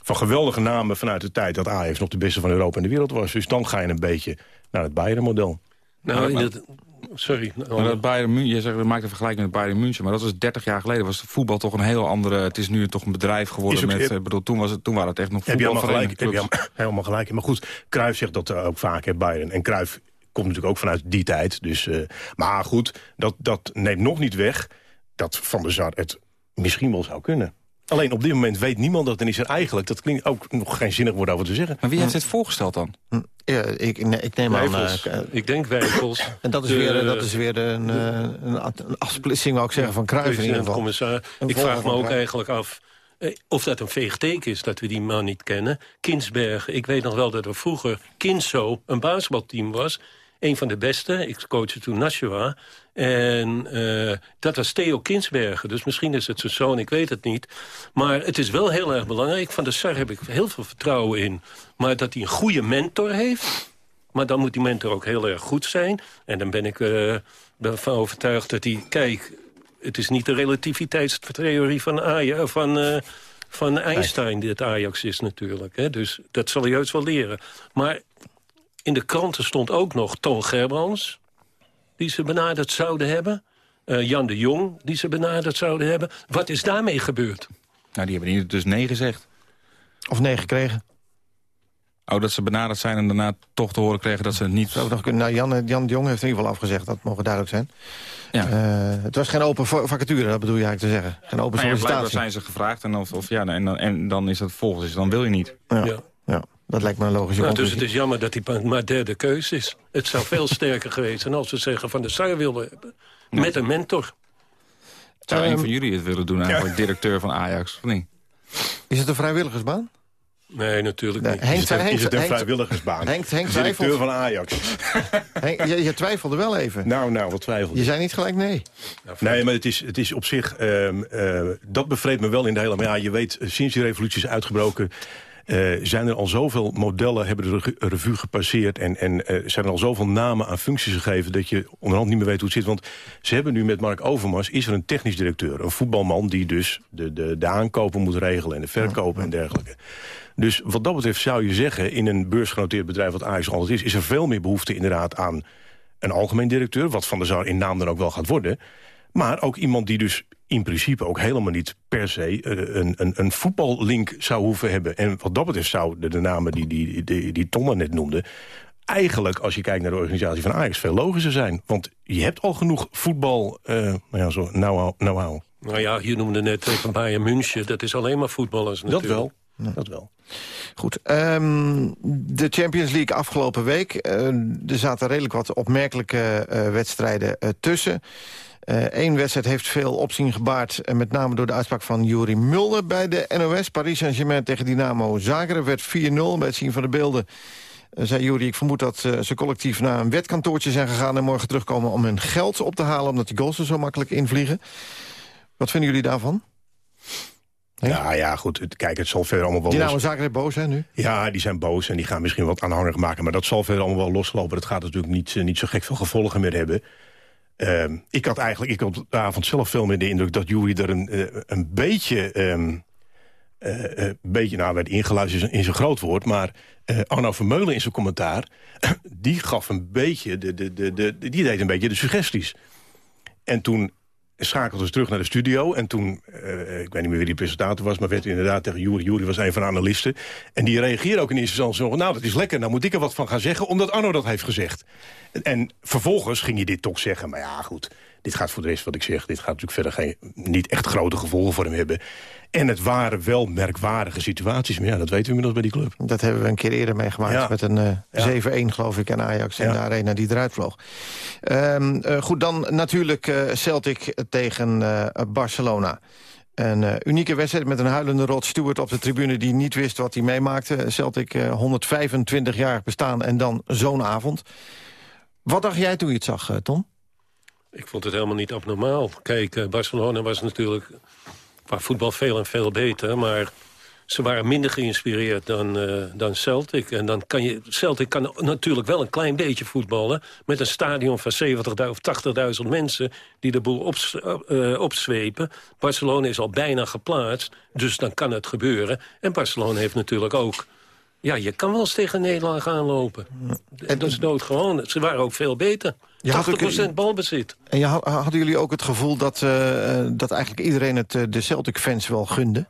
van geweldige namen vanuit de tijd dat Ajax nog de beste van Europa en de wereld was. Dus dan ga je een beetje naar het Bayern-model. Nou, sorry. Maar dat Bayern München, je zegt, maakt een vergelijking met Bayern München. Maar dat was 30 jaar geleden. Was voetbal toch een heel andere... Het is nu toch een bedrijf geworden. Ook, met, heb, bedoel, toen, was het, toen waren het echt nog voetbalverenigingen. Heb je helemaal gelijk. helemaal gelijk. Maar goed, Cruijff zegt dat ook vaak, hè, Bayern. En Cruijff komt natuurlijk ook vanuit die tijd. Dus, uh, maar goed, dat, dat neemt nog niet weg dat Van der Sar het misschien wel zou kunnen. Alleen op dit moment weet niemand dat en is er eigenlijk... dat klinkt ook nog geen zinnig woord over te zeggen. Maar wie heeft dit voorgesteld dan? Hm, ja, ik, ik neem aan... Uh, ik denk Wijfels. En dat is, de, weer, dat is weer een, de, een, een afsplitsing, wou ik zeggen, van Cruijff in ieder geval. Commissaris. Ik vraag me ook eigenlijk af... Of dat een veegteken is dat we die man niet kennen. Kinsbergen. Ik weet nog wel dat er vroeger Kinso een basketbalteam was een van de beste. Ik coachte toen Nashua. En uh, dat was Theo Kinsbergen. Dus misschien is het zijn zoon, ik weet het niet. Maar het is wel heel erg belangrijk. Van de Sar heb ik heel veel vertrouwen in. Maar dat hij een goede mentor heeft... Maar dan moet die mentor ook heel erg goed zijn. En dan ben ik uh, van overtuigd dat hij... Kijk, het is niet de relativiteitstheorie van, Aja, van, uh, van Einstein... die het Ajax is natuurlijk. Hè? Dus dat zal hij juist wel leren. Maar in de kranten stond ook nog Toon Gerbrands... die ze benaderd zouden hebben. Uh, Jan de Jong, die ze benaderd zouden hebben. Wat is daarmee gebeurd? Nou, die hebben hier dus nee gezegd. Of nee gekregen. Oh, dat ze benaderd zijn en daarna toch te horen kregen dat ze het niet... Zou nog kunnen. Nou, Jan, Jan de Jong heeft in ieder geval afgezegd. Dat mogen duidelijk zijn. Ja. Uh, het was geen open vacature, dat bedoel je eigenlijk te zeggen. Geen open nou ja, sollicitatie. zijn ze gevraagd en, of, of, ja, en, dan, en dan is het volgens, dan wil je niet. Ja. ja. ja. Dat lijkt me een logische nou, Dus het is jammer dat hij maar derde keus is. Het zou veel sterker geweest zijn als ze zeggen van de Sar willen hebben. Met een mentor. Zou um, een van jullie het willen doen eigenlijk, ja. directeur van Ajax, of niet? Is het een vrijwilligersbaan? Nee, natuurlijk niet. Henk, is, het, is het een vrijwilligersbaan? Henk, Henk Directeur van Ajax. Henk, je, je, twijfelde wel even. Nou, nou, wat twijfelde. Je zei niet gelijk nee. nee, maar het is, het is op zich... Um, uh, dat bevreedt me wel in de hele... Maar ja, je weet, sinds die revolutie is uitgebroken... Uh, zijn er al zoveel modellen, hebben de revue gepasseerd... en, en uh, zijn er al zoveel namen aan functies gegeven... dat je onderhand niet meer weet hoe het zit. Want ze hebben nu met Mark Overmars... is er een technisch directeur, een voetbalman... die dus de, de, de aankopen moet regelen en de verkopen en dergelijke. Dus wat dat betreft zou je zeggen... in een beursgenoteerd bedrijf wat Ajax altijd is... is er veel meer behoefte inderdaad aan een algemeen directeur... wat Van der Sar in naam dan ook wel gaat worden... maar ook iemand die dus in principe ook helemaal niet per se een, een, een voetballink zou hoeven hebben. En wat dat betreft zouden de namen die, die, die, die Tom net noemde... eigenlijk, als je kijkt naar de organisatie van Ajax, veel logischer zijn. Want je hebt al genoeg voetbal, uh, nou ja, zo know-how. Know nou ja, je noemde net tegen Bayern München. Dat is alleen maar voetballers natuurlijk. Dat wel. Dat wel. Goed. Um, de Champions League afgelopen week. Uh, er zaten redelijk wat opmerkelijke uh, wedstrijden uh, tussen. Eén uh, wedstrijd heeft veel opzien gebaard... en met name door de uitspraak van Juri Mulder bij de NOS. Paris Saint-Germain tegen Dynamo Zagreb werd 4-0. Bij het zien van de beelden uh, zei Juri... ik vermoed dat uh, ze collectief naar een wetkantoortje zijn gegaan... en morgen terugkomen om hun geld op te halen... omdat die goals er zo makkelijk invliegen. Wat vinden jullie daarvan? Ja, ja, goed. Kijk, het zal verder allemaal wel... Dynamo Zagreb boos, hè, nu? Ja, die zijn boos en die gaan misschien wat aanhangig maken. Maar dat zal verder allemaal wel loslopen. Dat gaat natuurlijk niet, niet zo gek veel gevolgen meer hebben. Uh, ik had eigenlijk, ik had de avond zelf veel meer de indruk dat Jury er een, uh, een beetje, um, uh, beetje nou, werd ingeluisterd in zijn groot woord, maar Arno Vermeulen in zijn commentaar, die gaf een beetje, de, de, de, de, die deed een beetje de suggesties. En toen schakelde ze terug naar de studio. En toen, uh, ik weet niet meer wie die presentator was... maar werd inderdaad tegen Jury. Jury was een van de analisten. En die reageerde ook in eerste instantie zo... nou, dat is lekker, nou moet ik er wat van gaan zeggen... omdat Arno dat heeft gezegd. En vervolgens ging je dit toch zeggen. Maar ja, goed, dit gaat voor de rest wat ik zeg... dit gaat natuurlijk verder geen, niet echt grote gevolgen voor hem hebben. En het waren wel merkwaardige situaties. Maar ja, dat weten we inmiddels bij die club. Dat hebben we een keer eerder meegemaakt. Ja. Met een uh, ja. 7-1 geloof ik aan Ajax ja. de arena die eruit vloog. Um, uh, goed, dan natuurlijk uh, Celtic tegen Barcelona. Een unieke wedstrijd met een huilende Rod Stewart op de tribune... die niet wist wat hij meemaakte. Celtic uh, 125 jaar bestaan en dan zo'n avond. Wat dacht jij toen je het zag, Tom? Ik vond het helemaal niet abnormaal. Kijk, Barcelona was natuurlijk qua voetbal veel en veel beter... maar ze waren minder geïnspireerd dan, uh, dan Celtic. En dan kan je, Celtic kan natuurlijk wel een klein beetje voetballen... met een stadion van 70.000 of 80.000 mensen die de boel op, uh, opzwepen. Barcelona is al bijna geplaatst, dus dan kan het gebeuren. En Barcelona heeft natuurlijk ook... Ja, je kan wel eens tegen Nederland gaan lopen. En dat is doodgewoon. Ze waren ook veel beter. 80% balbezit. En je, hadden jullie ook het gevoel dat, uh, dat eigenlijk iedereen het de Celtic-fans wel gunde?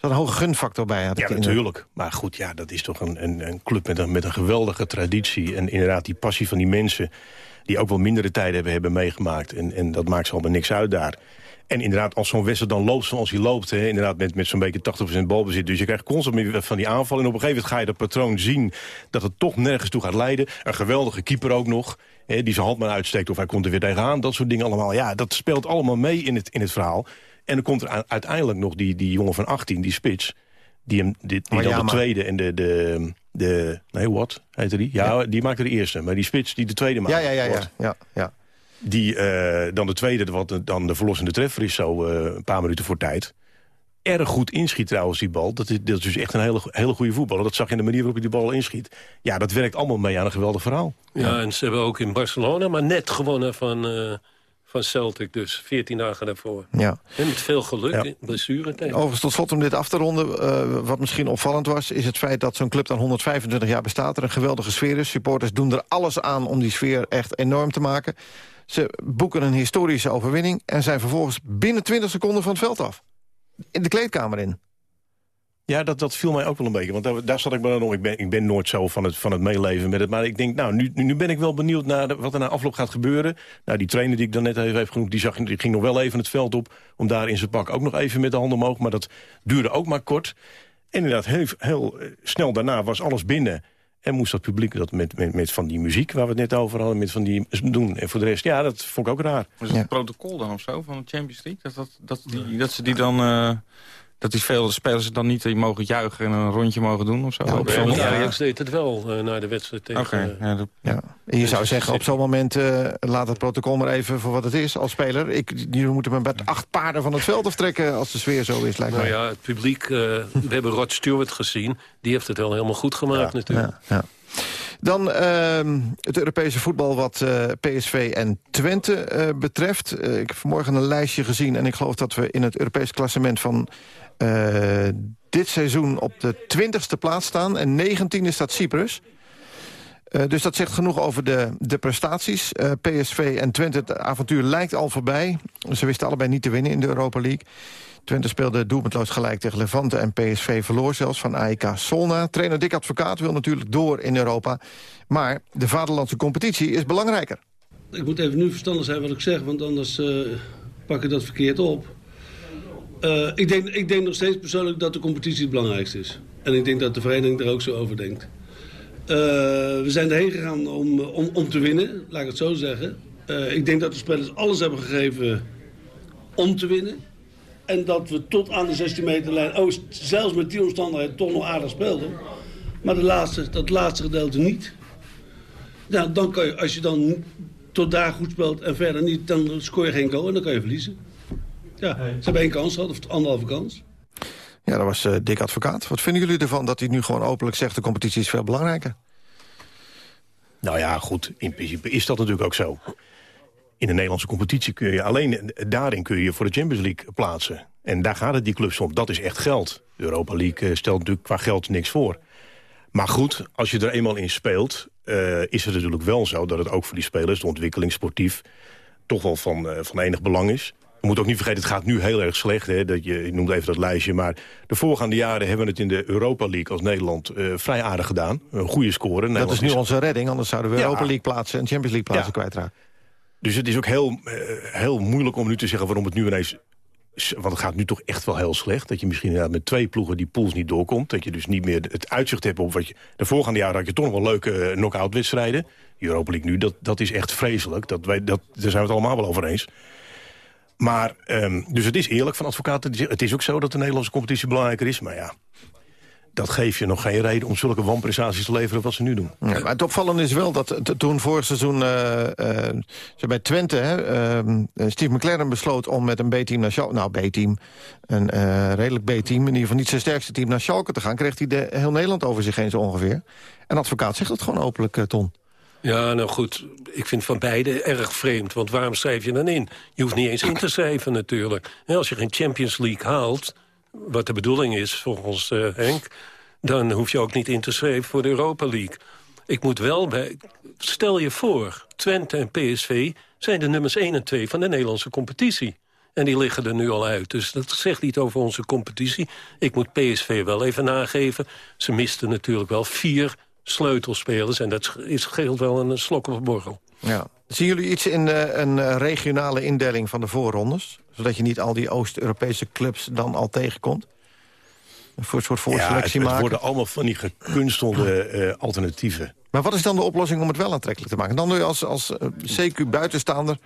een hoge gunfactor bij. Had ja, natuurlijk. Maar goed, ja, dat is toch een, een, een club met een, met een geweldige traditie. En inderdaad die passie van die mensen... die ook wel mindere tijden hebben, hebben meegemaakt. En, en dat maakt ze allemaal niks uit daar. En inderdaad, als zo'n wedstrijd dan loopt zoals hij loopt... Hè, inderdaad met, met zo'n beetje 80% balbezit... dus je krijgt constant van die aanval... en op een gegeven moment ga je dat patroon zien... dat het toch nergens toe gaat leiden. Een geweldige keeper ook nog... Hè, die zijn hand maar uitsteekt of hij komt er weer tegenaan. Dat soort dingen allemaal. Ja, dat speelt allemaal mee in het, in het verhaal. En dan komt er uiteindelijk nog die, die jongen van 18, die spits... die, hem, die, die dan de tweede en de... de de, nee, wat heette die? Ja, die maakte de eerste. Maar die spits die de tweede maakte. Ja, ja, ja. ja, ja, ja. Die uh, dan de tweede, wat dan de verlossende treffer is zo uh, een paar minuten voor tijd. Erg goed inschiet trouwens, die bal. Dat is, dat is dus echt een hele, hele goede voetballer. Dat zag je in de manier waarop hij die bal inschiet. Ja, dat werkt allemaal mee aan een geweldig verhaal. Ja, en ze hebben ook in Barcelona maar net gewonnen van... Uh, van Celtic dus, 14 dagen daarvoor. Ja. En met veel geluk, ja. blessure tegen. Overigens, tot slot om dit af te ronden, uh, wat misschien opvallend was... is het feit dat zo'n club dan 125 jaar bestaat. Er een geweldige sfeer is. Supporters doen er alles aan om die sfeer echt enorm te maken. Ze boeken een historische overwinning... en zijn vervolgens binnen 20 seconden van het veld af. In de kleedkamer in. Ja, dat, dat viel mij ook wel een beetje. Want daar, zat ik maar dan om. Ik ben, ik ben nooit zo van het, van het meeleven met het. Maar ik denk, nou, nu, nu ben ik wel benieuwd naar wat er na afloop gaat gebeuren. Nou, die trainer die ik dan net even heb genoemd... Die, zag, die ging nog wel even het veld op om daar in zijn pak ook nog even met de handen omhoog. Maar dat duurde ook maar kort. En inderdaad, heel, heel snel daarna was alles binnen. En moest dat publiek dat met, met, met van die muziek waar we het net over hadden... met van die doen. En voor de rest, ja, dat vond ik ook raar. Was het ja. protocol dan of zo van de Champions League? Dat, dat, dat, die, dat ze die dan... Uh dat die veel spelers dan niet die mogen juichen en een rondje mogen doen of zo? Ja, op zo'n moment Ajax deed het wel uh, na de wedstrijd tegen... Okay, ja, dat... ja. En je zou zeggen, op zo'n moment uh, laat het protocol maar even voor wat het is als speler. Ik, jullie moeten me met acht paarden van het veld aftrekken als de sfeer zo is, lijkt nou mij. ja, het publiek, uh, we hebben Rod Stewart gezien. Die heeft het wel helemaal goed gemaakt ja, natuurlijk. Ja, Dan uh, het Europese voetbal wat uh, PSV en Twente uh, betreft. ik heb vanmorgen een lijstje gezien en ik geloof dat we in het Europees klassement van uh, dit seizoen op de 20ste plaats staan. En 19 staat Cyprus. Uh, dus dat zegt genoeg over de, de prestaties. Uh, PSV en Twente, het avontuur lijkt al voorbij. Ze wisten allebei niet te winnen in de Europa League. Twente speelde doelpuntloos gelijk tegen Levante... en PSV verloor zelfs van AEK Solna. Trainer Dick Advocaat wil natuurlijk door in Europa. Maar de vaderlandse competitie is belangrijker. Ik moet even nu verstandig zijn wat ik zeg... want anders uh, pak ik dat verkeerd op. Uh, ik, denk, ik denk nog steeds persoonlijk dat de competitie het belangrijkste is. En ik denk dat de vereniging er ook zo over denkt. Uh, we zijn erheen gegaan om, om, om te winnen, laat ik het zo zeggen. Ik denk dat de spelers alles hebben gegeven om te winnen. En dat we tot aan de 16 meter lijn, oh, zelfs met die omstandigheden, toch nog aardig speelden. Maar de laatste, dat laatste gedeelte niet. Nou, dan kan je, als je dan tot daar goed speelt en verder niet, dan scoor je geen goal en dan kan je verliezen. Ja, ze hebben één kans gehad, of anderhalve kans. Ja, dat was uh, Dick Advocaat. Wat vinden jullie ervan dat hij nu gewoon openlijk zegt... de competitie is veel belangrijker? Nou ja, goed, in principe is dat natuurlijk ook zo. In de Nederlandse competitie kun je alleen... daarin kun je voor de Champions League plaatsen. En daar gaat het die clubs om. Dat is echt geld. De Europa League stelt natuurlijk qua geld niks voor. Maar goed, als je er eenmaal in speelt... Uh, is het natuurlijk wel zo dat het ook voor die spelers... de ontwikkeling sportief toch wel van, uh, van enig belang is... Je moet ook niet vergeten, het gaat nu heel erg slecht. Hè, dat je, ik noemde even dat lijstje. Maar de voorgaande jaren hebben we het in de Europa League als Nederland uh, vrij aardig gedaan. Een goede score. Dat Nederland is nu onze redding, anders zouden we ja. Europa League plaatsen en Champions League plaatsen ja. kwijtraken. Dus het is ook heel, uh, heel moeilijk om nu te zeggen waarom het nu ineens... Want het gaat nu toch echt wel heel slecht. Dat je misschien inderdaad met twee ploegen die pools niet doorkomt. Dat je dus niet meer het uitzicht hebt op wat je... De voorgaande jaren had je toch nog wel leuke uh, knock-out wedstrijden. Europa League nu, dat, dat is echt vreselijk. Dat wij, dat, daar zijn we het allemaal wel over eens. Maar, ehm, dus het is eerlijk van advocaten. Het is ook zo dat de Nederlandse competitie belangrijker is. Maar ja, dat geeft je nog geen reden om zulke wanprestaties te leveren wat ze nu doen. Maar het opvallende is wel dat toen vorig seizoen uh, bij Twente... Hè, uh, Steve McLaren besloot om met een B-team naar Schalke... Nou, B-team, een redelijk B-team, in ieder geval niet zijn sterkste team naar Schalke te gaan... kreeg hij de, heel Nederland over zich heen zo ongeveer. En advocaat zegt het gewoon openlijk, Ton. Ja, nou goed, ik vind van beide erg vreemd. Want waarom schrijf je dan in? Je hoeft niet eens in te schrijven natuurlijk. als je geen Champions League haalt wat de bedoeling is volgens uh, Henk... dan hoef je ook niet in te schrijven voor de Europa League. Ik moet wel bij... Stel je voor, Twente en PSV zijn de nummers 1 en 2 van de Nederlandse competitie. En die liggen er nu al uit. Dus dat zegt niet over onze competitie. Ik moet PSV wel even nageven. Ze misten natuurlijk wel vier sleutelspelers. En dat is, scheelt wel een slok op borrel. Ja. Zien jullie iets in uh, een regionale indeling van de voorrondes? zodat je niet al die Oost-Europese clubs dan al tegenkomt? Voor een soort voorselectie ja, het, het worden allemaal van die gekunstelde uh, alternatieven. Maar wat is dan de oplossing om het wel aantrekkelijk te maken? Dan doe je als, als uh, CQ-buitenstaander...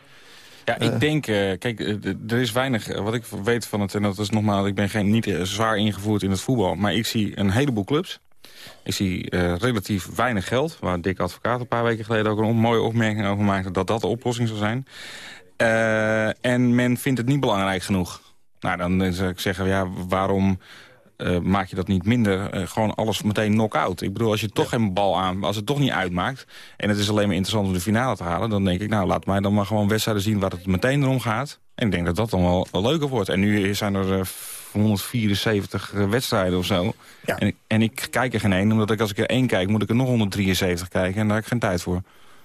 Ja, ik denk, kijk, er is weinig, wat ik weet van het, en dat is nogmaals, ik ben geen, niet zwaar ingevoerd in het voetbal, maar ik zie een heleboel clubs. Ik zie uh, relatief weinig geld, waar Dick Advocaat een paar weken geleden ook een mooie opmerking over maakte, dat dat de oplossing zou zijn. Uh, en men vindt het niet belangrijk genoeg. Nou, dan zou ik zeggen, ja, waarom uh, maak je dat niet minder? Uh, gewoon alles meteen knock-out. Ik bedoel, als je toch geen bal aan, als het toch niet uitmaakt... en het is alleen maar interessant om de finale te halen... dan denk ik, nou, laat mij dan maar gewoon wedstrijden zien waar het meteen erom gaat. En ik denk dat dat dan wel, wel leuker wordt. En nu zijn er 174 wedstrijden of zo. Ja. En, ik, en ik kijk er geen één, omdat ik als ik er één kijk... moet ik er nog 173 kijken en daar heb ik geen tijd voor.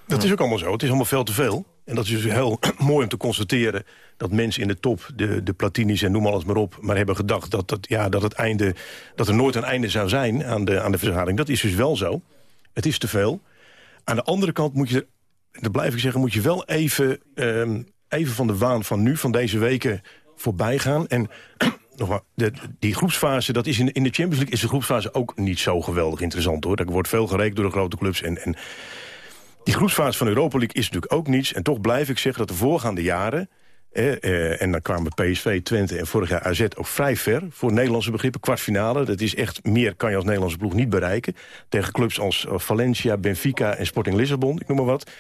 Dat is ook allemaal zo. Het is allemaal veel te veel. En dat is dus heel mooi om te constateren dat mensen in de top, de, de Platinis en noem alles maar op... maar hebben gedacht dat, dat, ja, dat, het einde, dat er nooit een einde zou zijn aan de, aan de verzadiging. Dat is dus wel zo. Het is te veel. Aan de andere kant moet je, dat blijf ik zeggen... moet je wel even, um, even van de waan van nu, van deze weken voorbij gaan. En die groepsfase, dat is in, in de Champions League... is de groepsfase ook niet zo geweldig interessant, hoor. Er wordt veel gerekend door de grote clubs en... en die groepsfase van Europa League is natuurlijk ook niets. En toch blijf ik zeggen dat de voorgaande jaren... Eh, en dan kwamen PSV, Twente en vorig jaar AZ ook vrij ver. Voor Nederlandse begrippen, kwartfinale. Dat is echt meer kan je als Nederlandse ploeg niet bereiken. Tegen clubs als Valencia, Benfica en Sporting Lissabon, ik noem maar wat.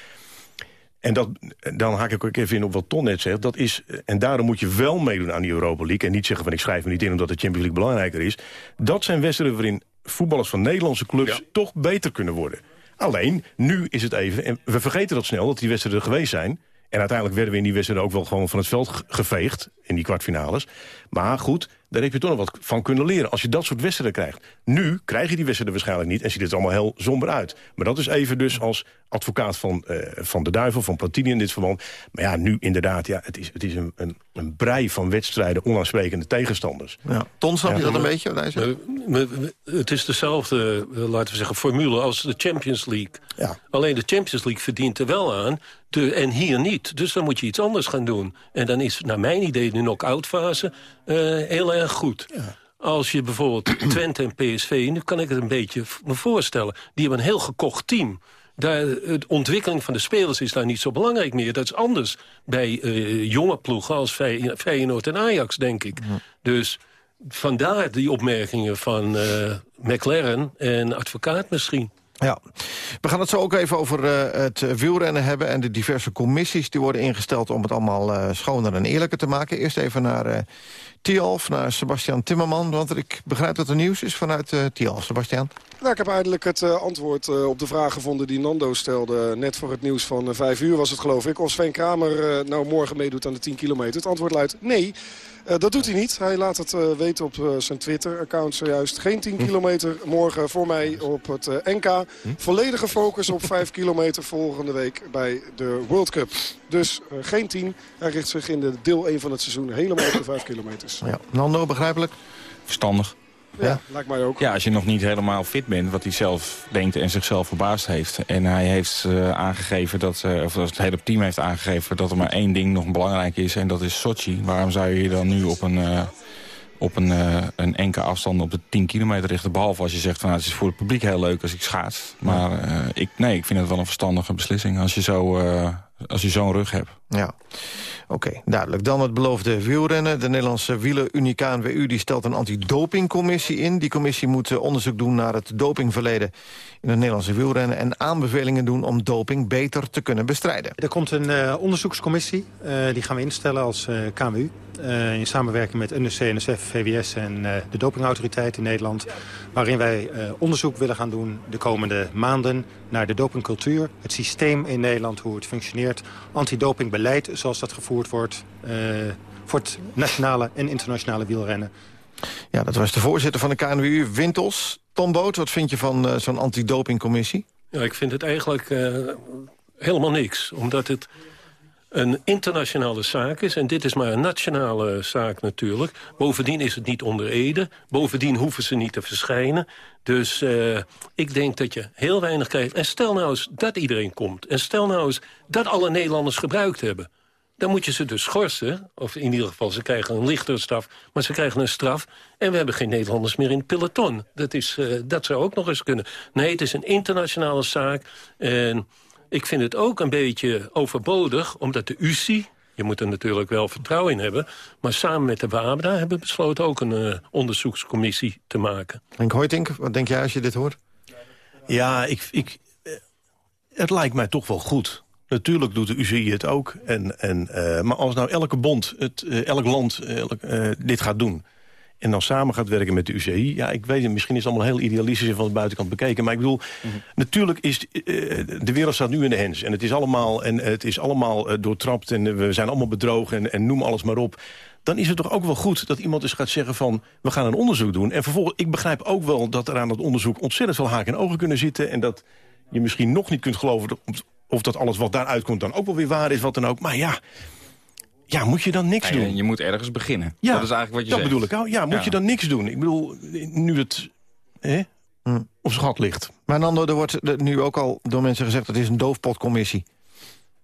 En dat, dan haak ik ook even in op wat Ton net zegt. Dat is, en daarom moet je wel meedoen aan die Europa League. En niet zeggen van ik schrijf me niet in omdat de Champions League belangrijker is. Dat zijn wedstrijden waarin voetballers van Nederlandse clubs toch beter kunnen worden. Alleen, nu is het even... en we vergeten dat snel, dat die wedstrijden er geweest zijn... En uiteindelijk werden we in die wedstrijden ook wel gewoon van het veld geveegd... in die kwartfinales. Maar goed, daar heb je toch nog wat van kunnen leren. Als je dat soort wedstrijden krijgt. Nu krijg je die wedstrijden waarschijnlijk niet... en ziet het allemaal heel somber uit. Maar dat is even dus als advocaat van, uh, van de duivel, van Platini in dit verband. Maar ja, nu inderdaad, ja, het is, het is een, een, een brei van wedstrijden... onaansprekende tegenstanders. Ja. Ton, snap je ja. dat een beetje? Het is dezelfde, laten we zeggen, formule als de Champions League. Ja. Alleen de Champions League verdient er wel aan... De, en hier niet. Dus dan moet je iets anders gaan doen. En dan is, naar mijn idee, de knock-out fase uh, heel erg goed. Ja. Als je bijvoorbeeld Twente en PSV, nu kan ik het een beetje me voorstellen... die hebben een heel gekocht team. Daar, de ontwikkeling van de spelers is daar niet zo belangrijk meer. Dat is anders bij uh, jonge ploegen als Feyenoord en Ajax, denk ik. Ja. Dus vandaar die opmerkingen van uh, McLaren en advocaat misschien. Ja, we gaan het zo ook even over uh, het wielrennen hebben... en de diverse commissies die worden ingesteld om het allemaal uh, schoner en eerlijker te maken. Eerst even naar uh, Tialf, naar Sebastian Timmerman... want ik begrijp dat er nieuws is vanuit uh, Tialf. Sebastian? Nou, ik heb eindelijk het antwoord op de vraag gevonden die Nando stelde. Net voor het nieuws van 5 uur was het geloof ik. Of Sven Kramer nou morgen meedoet aan de 10 kilometer. Het antwoord luidt nee. Uh, dat doet hij niet. Hij laat het uh, weten op uh, zijn Twitter-account zojuist. Geen 10 kilometer morgen voor mij op het NK. Volledige focus op 5 kilometer volgende week bij de World Cup. Dus geen 10. Hij richt zich in de deel 1 van het seizoen helemaal op de 5 kilometers. Ja. Nando, begrijpelijk? Verstandig. Ja, lijkt mij ook. Ja, als je nog niet helemaal fit bent, wat hij zelf denkt en zichzelf verbaasd heeft. En hij heeft uh, aangegeven, dat, uh, of het hele team heeft aangegeven... dat er maar één ding nog belangrijk is en dat is Sochi. Waarom zou je je dan nu op een, uh, op een, een enkele afstand op de 10 kilometer richten? Behalve als je zegt, van, nou, het is voor het publiek heel leuk als ik schaats. Maar ik, nee, ik vind het wel een verstandige beslissing. Als je zo als je zo'n rug hebt. Ja. Oké, duidelijk. Dan het beloofde wielrennen. De Nederlandse wielerunie KNWU die stelt een antidopingcommissie in. Die commissie moet eh, onderzoek doen naar het dopingverleden in het Nederlandse wielrennen... en aanbevelingen doen om doping beter te kunnen bestrijden. Er komt een uh, onderzoekscommissie. Uh, die gaan we instellen als uh, KNWU. in samenwerking met NSC, NSF, VWS en de dopingautoriteit in Nederland. Waarin wij onderzoek willen gaan doen de komende maanden... naar de dopingcultuur, het systeem in Nederland, hoe het functioneert... antidopingbeleid, zoals dat gevoerd wordt... voor het nationale en internationale wielrennen. Ja, dat was de voorzitter van de KNWU, Wintels. Tom Boot, wat vind je van uh, zo'n antidopingcommissie? Ja, ik vind het eigenlijk uh, helemaal niks. Omdat het een internationale zaak is. En dit is maar een nationale zaak natuurlijk. Bovendien is het niet onder ede. Bovendien hoeven ze niet te verschijnen. Dus uh, ik denk dat je heel weinig krijgt. En stel nou eens dat iedereen komt. En stel nou eens dat alle Nederlanders gebruikt hebben. Dan moet je ze dus schorsen. Of in ieder geval, ze krijgen een lichtere straf. Maar ze krijgen een straf. En we hebben geen Nederlanders meer in het peloton. Dat, is, uh, dat zou ook nog eens kunnen. Nee, het is een internationale zaak. En ik vind het ook een beetje overbodig. Omdat de UCI, je moet er natuurlijk wel vertrouwen in hebben... maar samen met de WABDA hebben we besloten ook een uh, onderzoekscommissie te maken. Henk Hoytink, wat denk jij als je dit hoort? Ja, ik, ik, het lijkt mij toch wel goed Natuurlijk doet de UCI het ook. En, en, uh, maar als nou elke bond, het, uh, elk land elk, uh, dit gaat doen... en dan samen gaat werken met de UCI... ja, ik weet het, misschien is het allemaal heel idealistisch... en van de buitenkant bekeken. Maar ik bedoel, mm -hmm. natuurlijk is... de wereld staat nu in de hens. En het is allemaal, en het is allemaal doortrapt... en we zijn allemaal bedrogen en, en noem alles maar op dan is het toch ook wel goed dat iemand eens gaat zeggen van... we gaan een onderzoek doen. En vervolgens, ik begrijp ook wel dat er aan dat onderzoek... ontzettend veel haken en ogen kunnen zitten... en dat je misschien nog niet kunt geloven of dat alles wat daaruit komt dan ook wel weer waar is, wat dan ook. Maar ja, ja moet je dan niks ja, doen? Je moet ergens beginnen. Ja, dat is eigenlijk wat je dat zegt. bedoel ik. Oh, ja, moet ja. je dan niks doen? Ik bedoel, nu het hè, hm. op schat ligt. Maar Nando, er wordt nu ook al door mensen gezegd... dat het is een doofpotcommissie.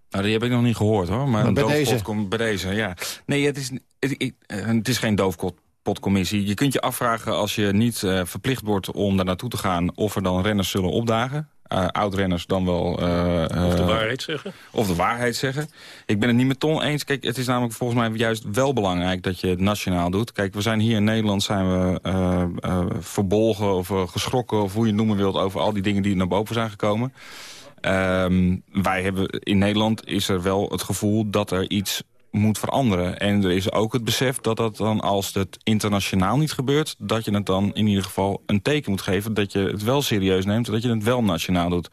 Nou, die heb ik nog niet gehoord, hoor. Maar, maar bij, deze? bij deze, ja. Nee, het is, het, het is geen doofpotcommissie. Je kunt je afvragen als je niet uh, verplicht wordt om daar naartoe te gaan... of er dan renners zullen opdagen. Uh, oud-renners dan wel... Uh, of de waarheid zeggen. Of de waarheid zeggen. Ik ben het niet met Ton eens. Kijk, het is namelijk volgens mij juist wel belangrijk dat je het nationaal doet. Kijk, we zijn hier in Nederland zijn we verbolgen of geschrokken... of hoe je het noemen wilt over al die dingen die naar boven zijn gekomen. Um, wij hebben in Nederland is er wel het gevoel dat er iets moet veranderen. En er is ook het besef dat dat dan, als het internationaal niet gebeurt... dat je het dan in ieder geval een teken moet geven... dat je het wel serieus neemt, dat je het wel nationaal doet.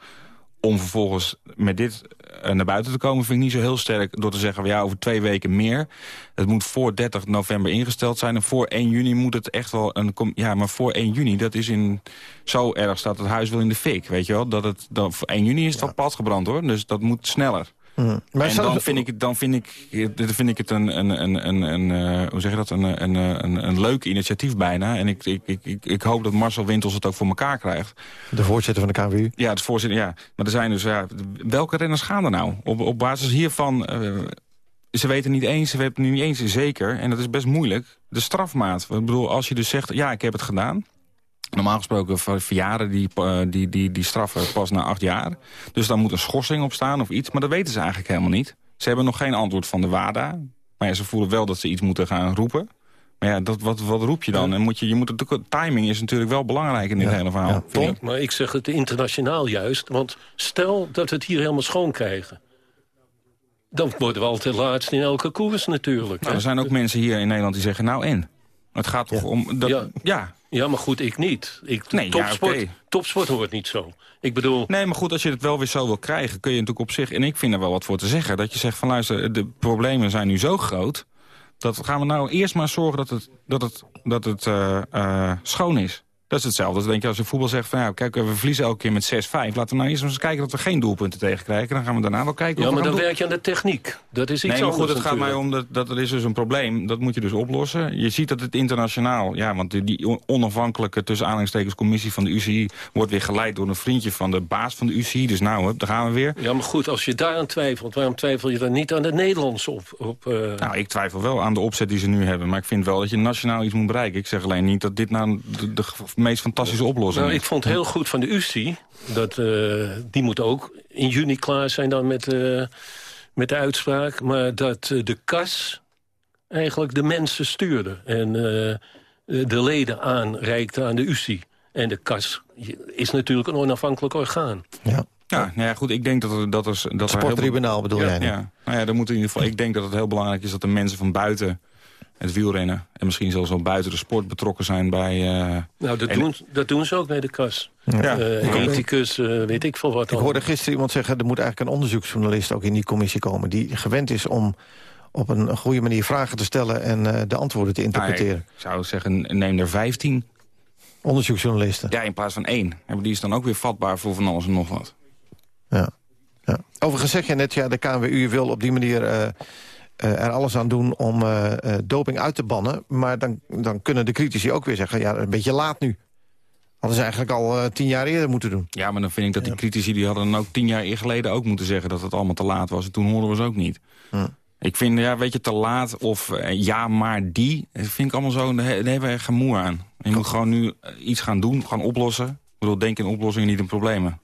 Om vervolgens met dit naar buiten te komen vind ik niet zo heel sterk... door te zeggen, ja, over twee weken meer. Het moet voor 30 november ingesteld zijn. En voor 1 juni moet het echt wel een... Ja, maar voor 1 juni, dat is in... Zo erg staat het huis wel in de fik, weet je wel. Dat het, dat, voor 1 juni is het ja. al gebrand, hoor. Dus dat moet sneller. Mm. Maar en dan vind ik het, dan vind ik, dan vind ik het een, een, een, een, een uh, hoe zeg je dat, een, een, een, een leuk initiatief bijna. En ik, ik, ik, ik hoop dat Marcel Wintels het ook voor elkaar krijgt. De voorzitter van de KWU? Ja, de voorzitter, ja. Maar er zijn dus, ja, welke renners gaan er nou? Op, op basis hiervan, uh, ze weten niet eens, ze weten niet eens zeker, en dat is best moeilijk, de strafmaat. Ik bedoel, als je dus zegt, ja, ik heb het gedaan... Normaal gesproken verjaren die, die, die, die straffen pas na acht jaar. Dus dan moet een schorsing op staan of iets. Maar dat weten ze eigenlijk helemaal niet. Ze hebben nog geen antwoord van de WADA. Maar ja, ze voelen wel dat ze iets moeten gaan roepen. Maar ja, dat, wat, wat roep je dan? En moet je, je moet het, timing is natuurlijk wel belangrijk in dit ja, hele verhaal. Ja, ik. Maar ik zeg het internationaal juist. Want stel dat we het hier helemaal schoon krijgen. Dan worden we altijd laatst in elke koers natuurlijk. Nou, er zijn ook mensen hier in Nederland die zeggen, nou en? Het gaat toch om... Dat, ja. ja. Ja, maar goed, ik niet. Ik, nee, topsport, ja, okay. topsport hoort niet zo. Ik bedoel... Nee, maar goed, als je het wel weer zo wil krijgen... kun je natuurlijk op zich... en ik vind er wel wat voor te zeggen... dat je zegt van luister, de problemen zijn nu zo groot... dat gaan we nou eerst maar zorgen dat het, dat het, dat het uh, uh, schoon is. Dat is hetzelfde. Dus denk je als je voetbal zegt van ja, kijk, we verliezen elke keer met 6-5. Laten we nou eerst eens kijken dat we geen doelpunten tegenkrijgen. Dan gaan we daarna wel kijken. Ja, maar dan werk je aan de techniek. Dat is iets nee, maar goed, het natuurlijk. gaat mij om dat, dat er is dus een probleem. Dat moet je dus oplossen. Je ziet dat het internationaal, ja, want die, die onafhankelijke tussen aanhalingstekens commissie van de UCI wordt weer geleid door een vriendje van de baas van de UCI. Dus nou, daar gaan we weer. Ja, maar goed, als je daaraan twijfelt, waarom twijfel je dan niet aan de Nederlandse op? op uh... Nou, ik twijfel wel aan de opzet die ze nu hebben. Maar ik vind wel dat je nationaal iets moet bereiken. Ik zeg alleen niet dat dit nou de, de meest fantastische oplossing nou, ik vond het heel goed van de UCI. Dat, uh, die moet ook in juni klaar zijn dan met, uh, met de uitspraak... maar dat eh, de kas eigenlijk de mensen stuurde. En de leden aanreikte aan de UCI. En de kas is natuurlijk een onafhankelijk orgaan. Ja. Ja, nou ja, goed, ik denk dat er... Dat er dat Sporttribunaal bedoel ja, jij? Ja, nou ja, dan moet in ieder geval, ik denk dat het heel belangrijk is dat de mensen van buiten het wielrennen... en misschien zelfs wel buiten de sport betrokken zijn bij... Uh, nou, dat, doen, dat doen ze ook bij de kas. Ja. Uh, ethicus, uh, weet ik veel wat. Ik hoorde gisteren iemand zeggen... er moet eigenlijk een onderzoeksjournalist ook in die commissie komen... die gewend is om op een goede manier vragen te stellen... en de antwoorden te interpreteren. Nou, ik zou zeggen, neem er 15 Onderzoeksjournalisten? Ja, in plaats van één. Die is dan ook weer vatbaar voor van alles en nog wat. Ja. ja. Overigens zeg je net, ja, de KNWU wil op die manier er alles aan doen om uh, doping uit te bannen. Maar dan, dan kunnen de critici ook weer zeggen, ja, een beetje laat nu. Hadden ze eigenlijk al tien jaar eerder moeten doen. Ja, maar dan vind ik dat die critici die hadden dan ook tien jaar geleden ook moeten zeggen dat het allemaal te laat was. En toen hoorden we ze ook niet. Hm. Ik vind, ja, weet je, te laat of ja, maar die, dat vind ik allemaal zo, daar hebben we echt gemoer aan. Je moet gewoon nu iets gaan doen, gaan oplossen. Ik bedoel, denk in oplossingen, niet in problemen.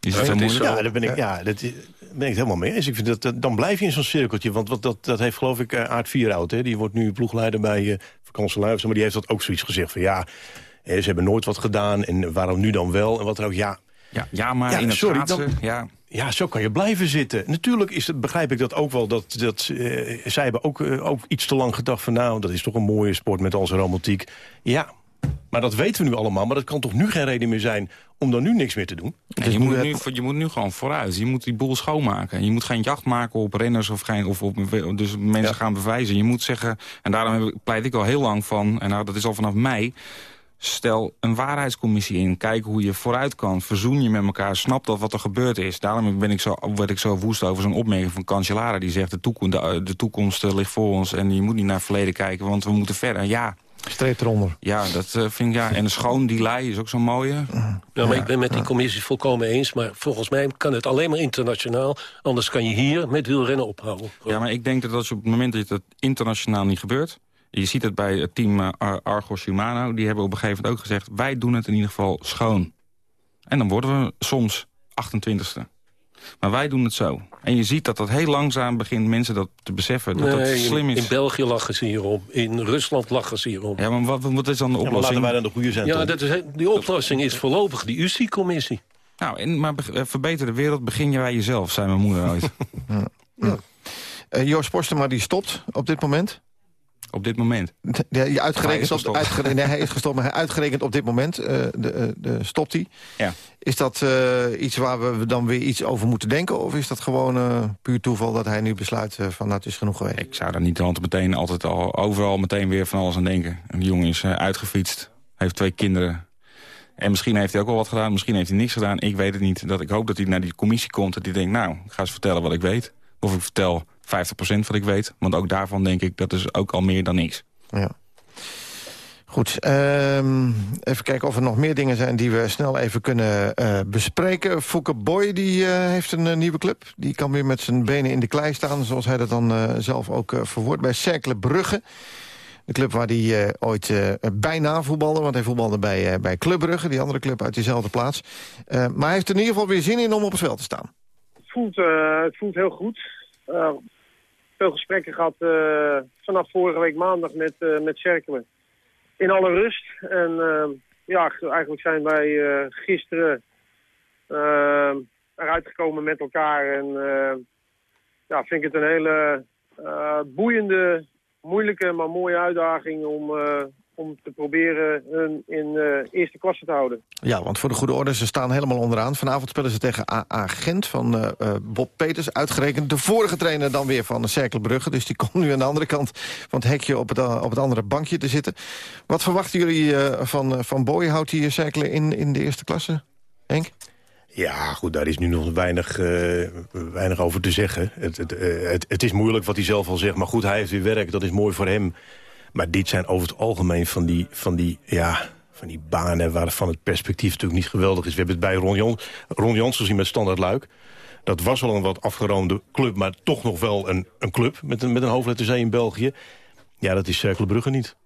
Is het moeilijk? Ja, daar ben ik, ja, dat ben ik het helemaal mee eens. Ik vind dat, dan blijf je in zo'n cirkeltje. Want wat, dat, dat heeft geloof ik uh, Aard Vierhout. Hè, die wordt nu ploegleider bij uh, vakantieluizen. Maar die heeft dat ook zoiets gezegd van ja, ze hebben nooit wat gedaan. En waarom nu dan wel? En wat er ook, ja... Ja, ja maar in het sorry, dan, ja. ja, zo kan je blijven zitten. Natuurlijk is het, begrijp ik dat ook wel. Dat, dat, uh, zij hebben ook, ook iets te lang gedacht van... nou, dat is toch een mooie sport met al zijn romantiek. Ja, maar dat weten we nu allemaal. Maar dat kan toch nu geen reden meer zijn om dan nu niks meer te doen? je, moet nu, je moet nu gewoon vooruit. Je moet die boel schoonmaken. Je moet geen jacht maken op renners of, geen, of op dus mensen gaan bewijzen. Je moet zeggen, en daarom pleit ik al heel lang van... en nou, dat is al vanaf mei... Stel een waarheidscommissie in. Kijk hoe je vooruit kan. Verzoen je met elkaar. Snap dat wat er gebeurd is. Daarom ben ik zo, werd ik zo woest over zo'n opmerking van Cancellara. Die zegt de toekomst, de, de toekomst ligt voor ons. En je moet niet naar het verleden kijken. Want we moeten verder. Ja, Streep eronder. Ja, dat uh, vind ik ja. En schoon, die lei is ook zo'n mooie. Ja, maar ik ben met die commissie volkomen eens. Maar volgens mij kan het alleen maar internationaal. Anders kan je hier met wielrennen ophouden. Ja, maar ik denk dat als je op het moment dat het internationaal niet gebeurt... Je ziet het bij het team uh, Argos Shimano. Die hebben op een gegeven moment ook gezegd... wij doen het in ieder geval schoon. En dan worden we soms 28ste. Maar wij doen het zo. En je ziet dat dat heel langzaam begint mensen dat te beseffen. Dat dat slim is. In, België lachen ze hierom. In Rusland lachen ze hierom. Ja, maar wat, wat is dan de oplossing? Ja, laten wij dan de goede zijn. Ja, dat is, die oplossing is voorlopig die UCI-commissie. Nou, en, maar eh, verbeter de wereld, begin je bij jezelf, zei mijn moeder ooit. ja. ja. Uh, Joost Postema die stopt op dit moment. Op dit moment? Ja, je uitgerekend op, uitgerekend, nee, hij is gestopt, maar hij uitgerekend op dit moment uh, de, uh, de, stopt hij. Ja. Is dat uh, iets waar we dan weer iets over moeten denken? Of is dat gewoon puur toeval dat hij nu besluit van nou, het is genoeg geweest? Ik zou daar niet hand meteen altijd al overal meteen weer van alles aan denken. Een jongen is uitgefietst, heeft twee kinderen. En misschien heeft hij ook wel wat gedaan, misschien heeft hij niks gedaan. Ik weet het niet. Dat ik hoop dat hij naar die commissie komt en die denkt... nou, ik ga eens vertellen wat ik weet. Of ik vertel 50% wat ik weet. Want ook daarvan denk ik, dat is ook al meer dan niks. Ja. Goed, um, even kijken of er nog meer dingen zijn die we snel even kunnen uh, bespreken. Fouke Boy die, uh, heeft een uh, nieuwe club. Die kan weer met zijn benen in de klei staan, zoals hij dat dan zelf ook verwoordt. Bij Cercle Brugge. De club waar hij ooit bijna voetbalde, want hij voetbalde bij, bij Club Brugge. Die andere club uit diezelfde plaats. maar hij heeft er in ieder geval weer zin in om op het veld te staan. Het voelt, het voelt heel goed veel gesprekken gehad uh, vanaf vorige week maandag met, uh, met Cerkelen. In alle rust. En uh, ja, eigenlijk zijn wij gisteren eruit gekomen met elkaar. En ja, vind ik het een hele boeiende, moeilijke, maar mooie uitdaging om om te proberen hun in uh, eerste klasse te houden. Ja, want voor de goede orde, ze staan helemaal onderaan. Vanavond spelen ze tegen AA Gent van uh, Bob Peters. Uitgerekend de vorige trainer dan weer van de Cerkelbrugge. Dus die komt nu aan de andere kant van het hekje op het, op het andere bankje te zitten. Wat verwachten jullie van, van Boy? Houdt hij Cerkelen in, in de eerste klasse, Henk? Ja, goed, daar is nu nog weinig, uh, weinig over te zeggen. Het, het, het, het, is moeilijk wat hij zelf al zegt. Maar goed, hij heeft weer werk, dat is mooi voor hem. Maar dit zijn over het algemeen van die, van die, ja, van die banen... waarvan het perspectief natuurlijk niet geweldig is. We hebben het bij Ron, Jan, Ron Jans gezien met Standard Luik. Dat was wel een wat afgeroomde club, maar toch nog wel een, een club... met een, met een hoofdletter C in België. Ja, dat is Cercle Brugge niet.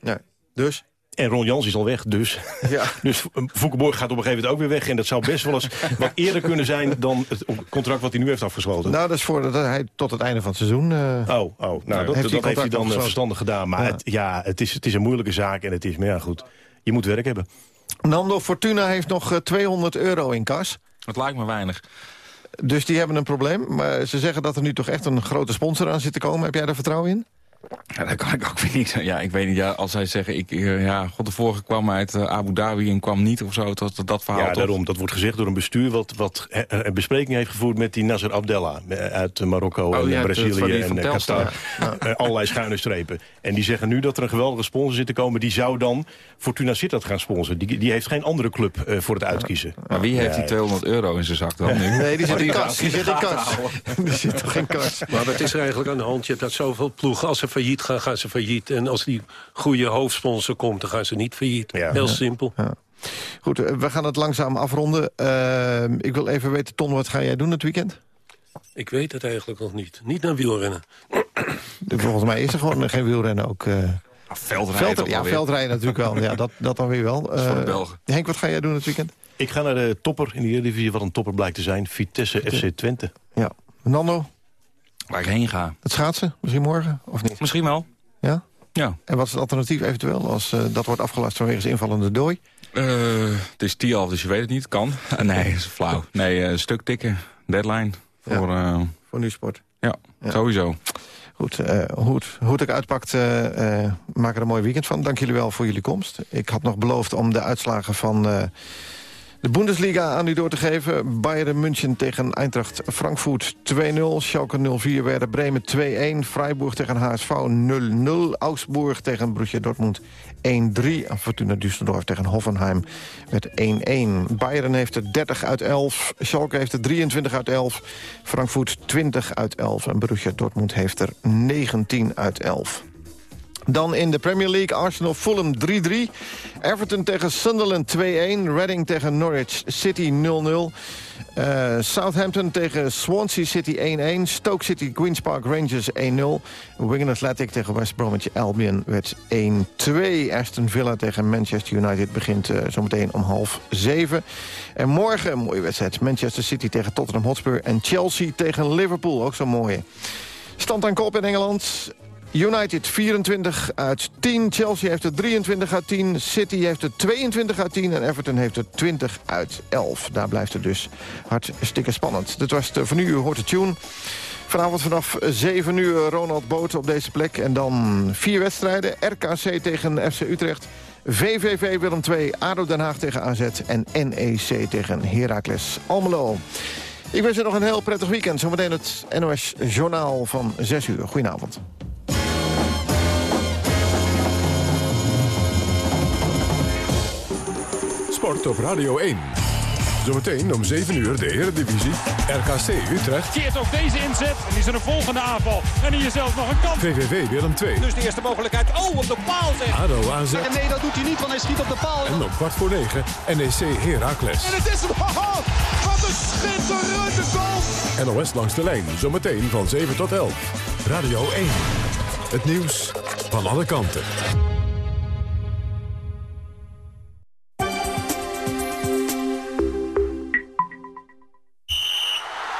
Ja. Dus En Ron Jans is al weg, dus. Ja. dus Voekenborg gaat op een gegeven moment ook weer weg. En dat zou best wel eens wat eerder kunnen zijn... dan het contract wat hij nu heeft afgesloten. Nou, dat is voor hij tot het einde van het seizoen... Uh, oh, oh, nou, dat heeft, dat heeft hij dan verstandig gedaan. Maar ja, het, ja, het, is, het is een moeilijke zaak en het is... Maar ja, goed, je moet werk hebben. Nando Fortuna heeft nog 200 euro in kas. Het lijkt me weinig. Dus die hebben een probleem. Maar ze zeggen dat er nu toch echt een grote sponsor aan zit te komen. Heb jij daar vertrouwen in? Ja, dat kan ik ook weer niet. Ja, ik weet niet. Ja, als zij zeggen, ik, eh, ja, god, de vorige kwam uit uh, Abu Dhabi en kwam niet of zo. Dat, dat verhaal Ja, daarom. Dat wordt gezegd door een bestuur wat, wat een bespreking heeft gevoerd met die Nasser Abdella uit Marokko oh, en ja, Brazilië en Qatar. Ja. allerlei schuine strepen. En die zeggen nu dat er een geweldige sponsor zit te komen. Die zou dan Fortuna Sittard gaan sponsoren. Die, die heeft geen andere club uh, voor het uitkiezen. Maar wie heeft die 200 euro in zijn zak dan nu? Nee, die zit in kas. Die zit in kas. Die zit toch in kas. Maar wat is er eigenlijk aan de hand? Je hebt dat zoveel ploegen. Als ze failliet gaan, gaan ze failliet. En als die goede hoofdsponsor komt, dan gaan ze niet failliet. Heel simpel. Ja. Goed, eh, we gaan het langzaam afronden. Uh, ik wil even weten, Ton, wat ga jij doen het weekend? Ik weet het eigenlijk nog niet. Niet naar wielrennen. Volgens mij is er gewoon geen wielrennen ook... Uh... veldrijden, ja, veldrijden natuurlijk wel. Ja, dat, dat dan weer wel. Uh, Henk, wat ga jij doen het weekend? Ik ga naar de topper in de Eredivisie, wat een topper blijkt te zijn. Vitesse FC Twente. Ja. Nando? Waar ik heen ga. Het schaatsen? Misschien morgen? Of niet? Misschien wel. Ja? Ja. En wat is het alternatief eventueel als uh, dat wordt afgelast vanwege invallende dooi? Uh, het is Tialf, dus je weet het niet. Kan. nee, is flauw. Nee, een stuk tikken. Deadline. Voor, ja. voor nu sport. Ja, ja. sowieso. Goed, uh, hoe, het, hoe het ook uitpakt, uh, uh, maak er een mooi weekend van. Dank jullie wel voor jullie komst. Ik had nog beloofd om de uitslagen van de Bundesliga aan u door te geven. Bayern München tegen Eintracht Frankfurt 2-0. Schalke 0-4 werden Bremen 2-1. Freiburg tegen HSV 0-0. Augsburg tegen Borussia Dortmund 1-3. Fortuna Düsseldorf tegen Hoffenheim met 1-1. Bayern heeft er 30 uit 11. Schalke heeft er 23 uit 11. Frankfurt 20 uit 11. En Borussia Dortmund heeft er 19 uit 11. Dan in de Premier League Arsenal Fulham 3-3. Everton tegen Sunderland 2-1. Reading tegen Norwich City 0-0. Uh, Southampton tegen Swansea City 1-1. Stoke City Queen's Park Rangers 1-0. Wigan Athletic tegen West Bromwich Albion werd 1-2. Aston Villa tegen Manchester United begint uh, zometeen om half zeven. En morgen een mooie wedstrijd. Manchester City tegen Tottenham Hotspur. En Chelsea tegen Liverpool. Ook zo'n mooie. Stand aan kop in Engeland. United 24 uit 10. Chelsea heeft er 23 uit 10. City heeft er 22 uit 10. En Everton heeft er 20 uit 11. Daar blijft het dus hartstikke spannend. Dit was de van u, hoort de tune. Vanavond vanaf 7 uur Ronald Boot op deze plek. En dan vier wedstrijden. RKC tegen FC Utrecht. VVV Willem 2, ADO Den Haag tegen AZ en NEC tegen Heracles Almelo. Ik wens u nog een heel prettig weekend. Zometeen het NOS Journaal van 6 uur. Goedenavond. Sport op Radio 1. Zometeen om 7 uur de Eredivisie. RKC Utrecht. Keert ook deze inzet. En is er een volgende aanval. En hier zelfs nog een kans. VVV Willem 2. Dus de eerste mogelijkheid. Oh, op de paal zeg. ADO AZ. En nee, dat doet hij niet, want hij schiet op de paal. En om kwart voor 9 NEC Heracles. En het is hem. wat een schitterende goal. NOS langs de lijn. Zometeen van 7 tot 11. Radio 1. Het nieuws van alle kanten.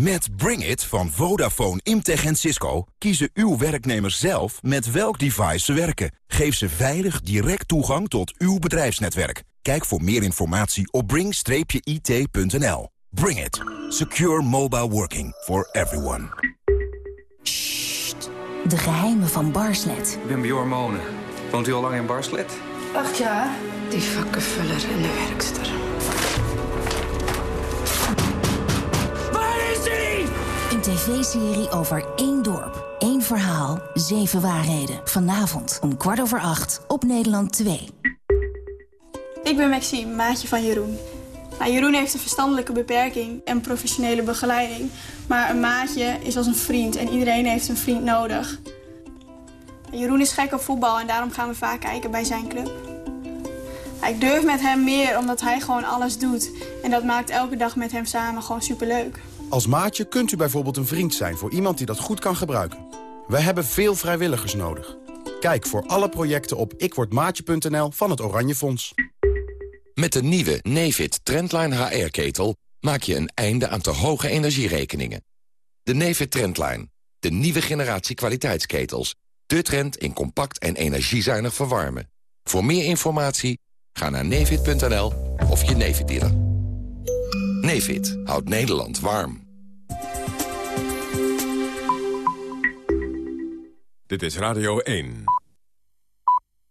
Met Bring It van Vodafone, Imtech en Cisco kiezen uw werknemers zelf met welk device ze werken. Geef ze veilig direct toegang tot uw bedrijfsnetwerk. Kijk voor meer informatie op bring-it.nl. Bring It. Secure mobile working for everyone. Sst. De geheimen van Barslet. Ik ben Bjorn Monen. Woont u al lang in Barslet? Acht jaar. Die vakkenvuller en de werkster. Tv-serie over één dorp, één verhaal, zeven waarheden. Vanavond om kwart over acht op Nederland 2. Ik ben Maxime, maatje van Jeroen. Nou, Jeroen heeft een verstandelijke beperking en professionele begeleiding. Maar een maatje is als een vriend en iedereen heeft een vriend nodig. Jeroen is gek op voetbal en daarom gaan we vaak kijken bij zijn club. Ik durf met hem meer omdat hij gewoon alles doet. En dat maakt elke dag met hem samen gewoon superleuk. Als maatje kunt u bijvoorbeeld een vriend zijn voor iemand die dat goed kan gebruiken. We hebben veel vrijwilligers nodig. Kijk voor alle projecten op ikwordmaatje.nl van het Oranje Fonds. Met de nieuwe Nefit Trendline HR-ketel maak je een einde aan te hoge energierekeningen. De Nefit Trendline, de nieuwe generatie kwaliteitsketels. De trend in compact en energiezuinig verwarmen. Voor meer informatie ga naar nefit.nl of je Nefit dealer. Nefit houdt Nederland warm. Dit is Radio 1.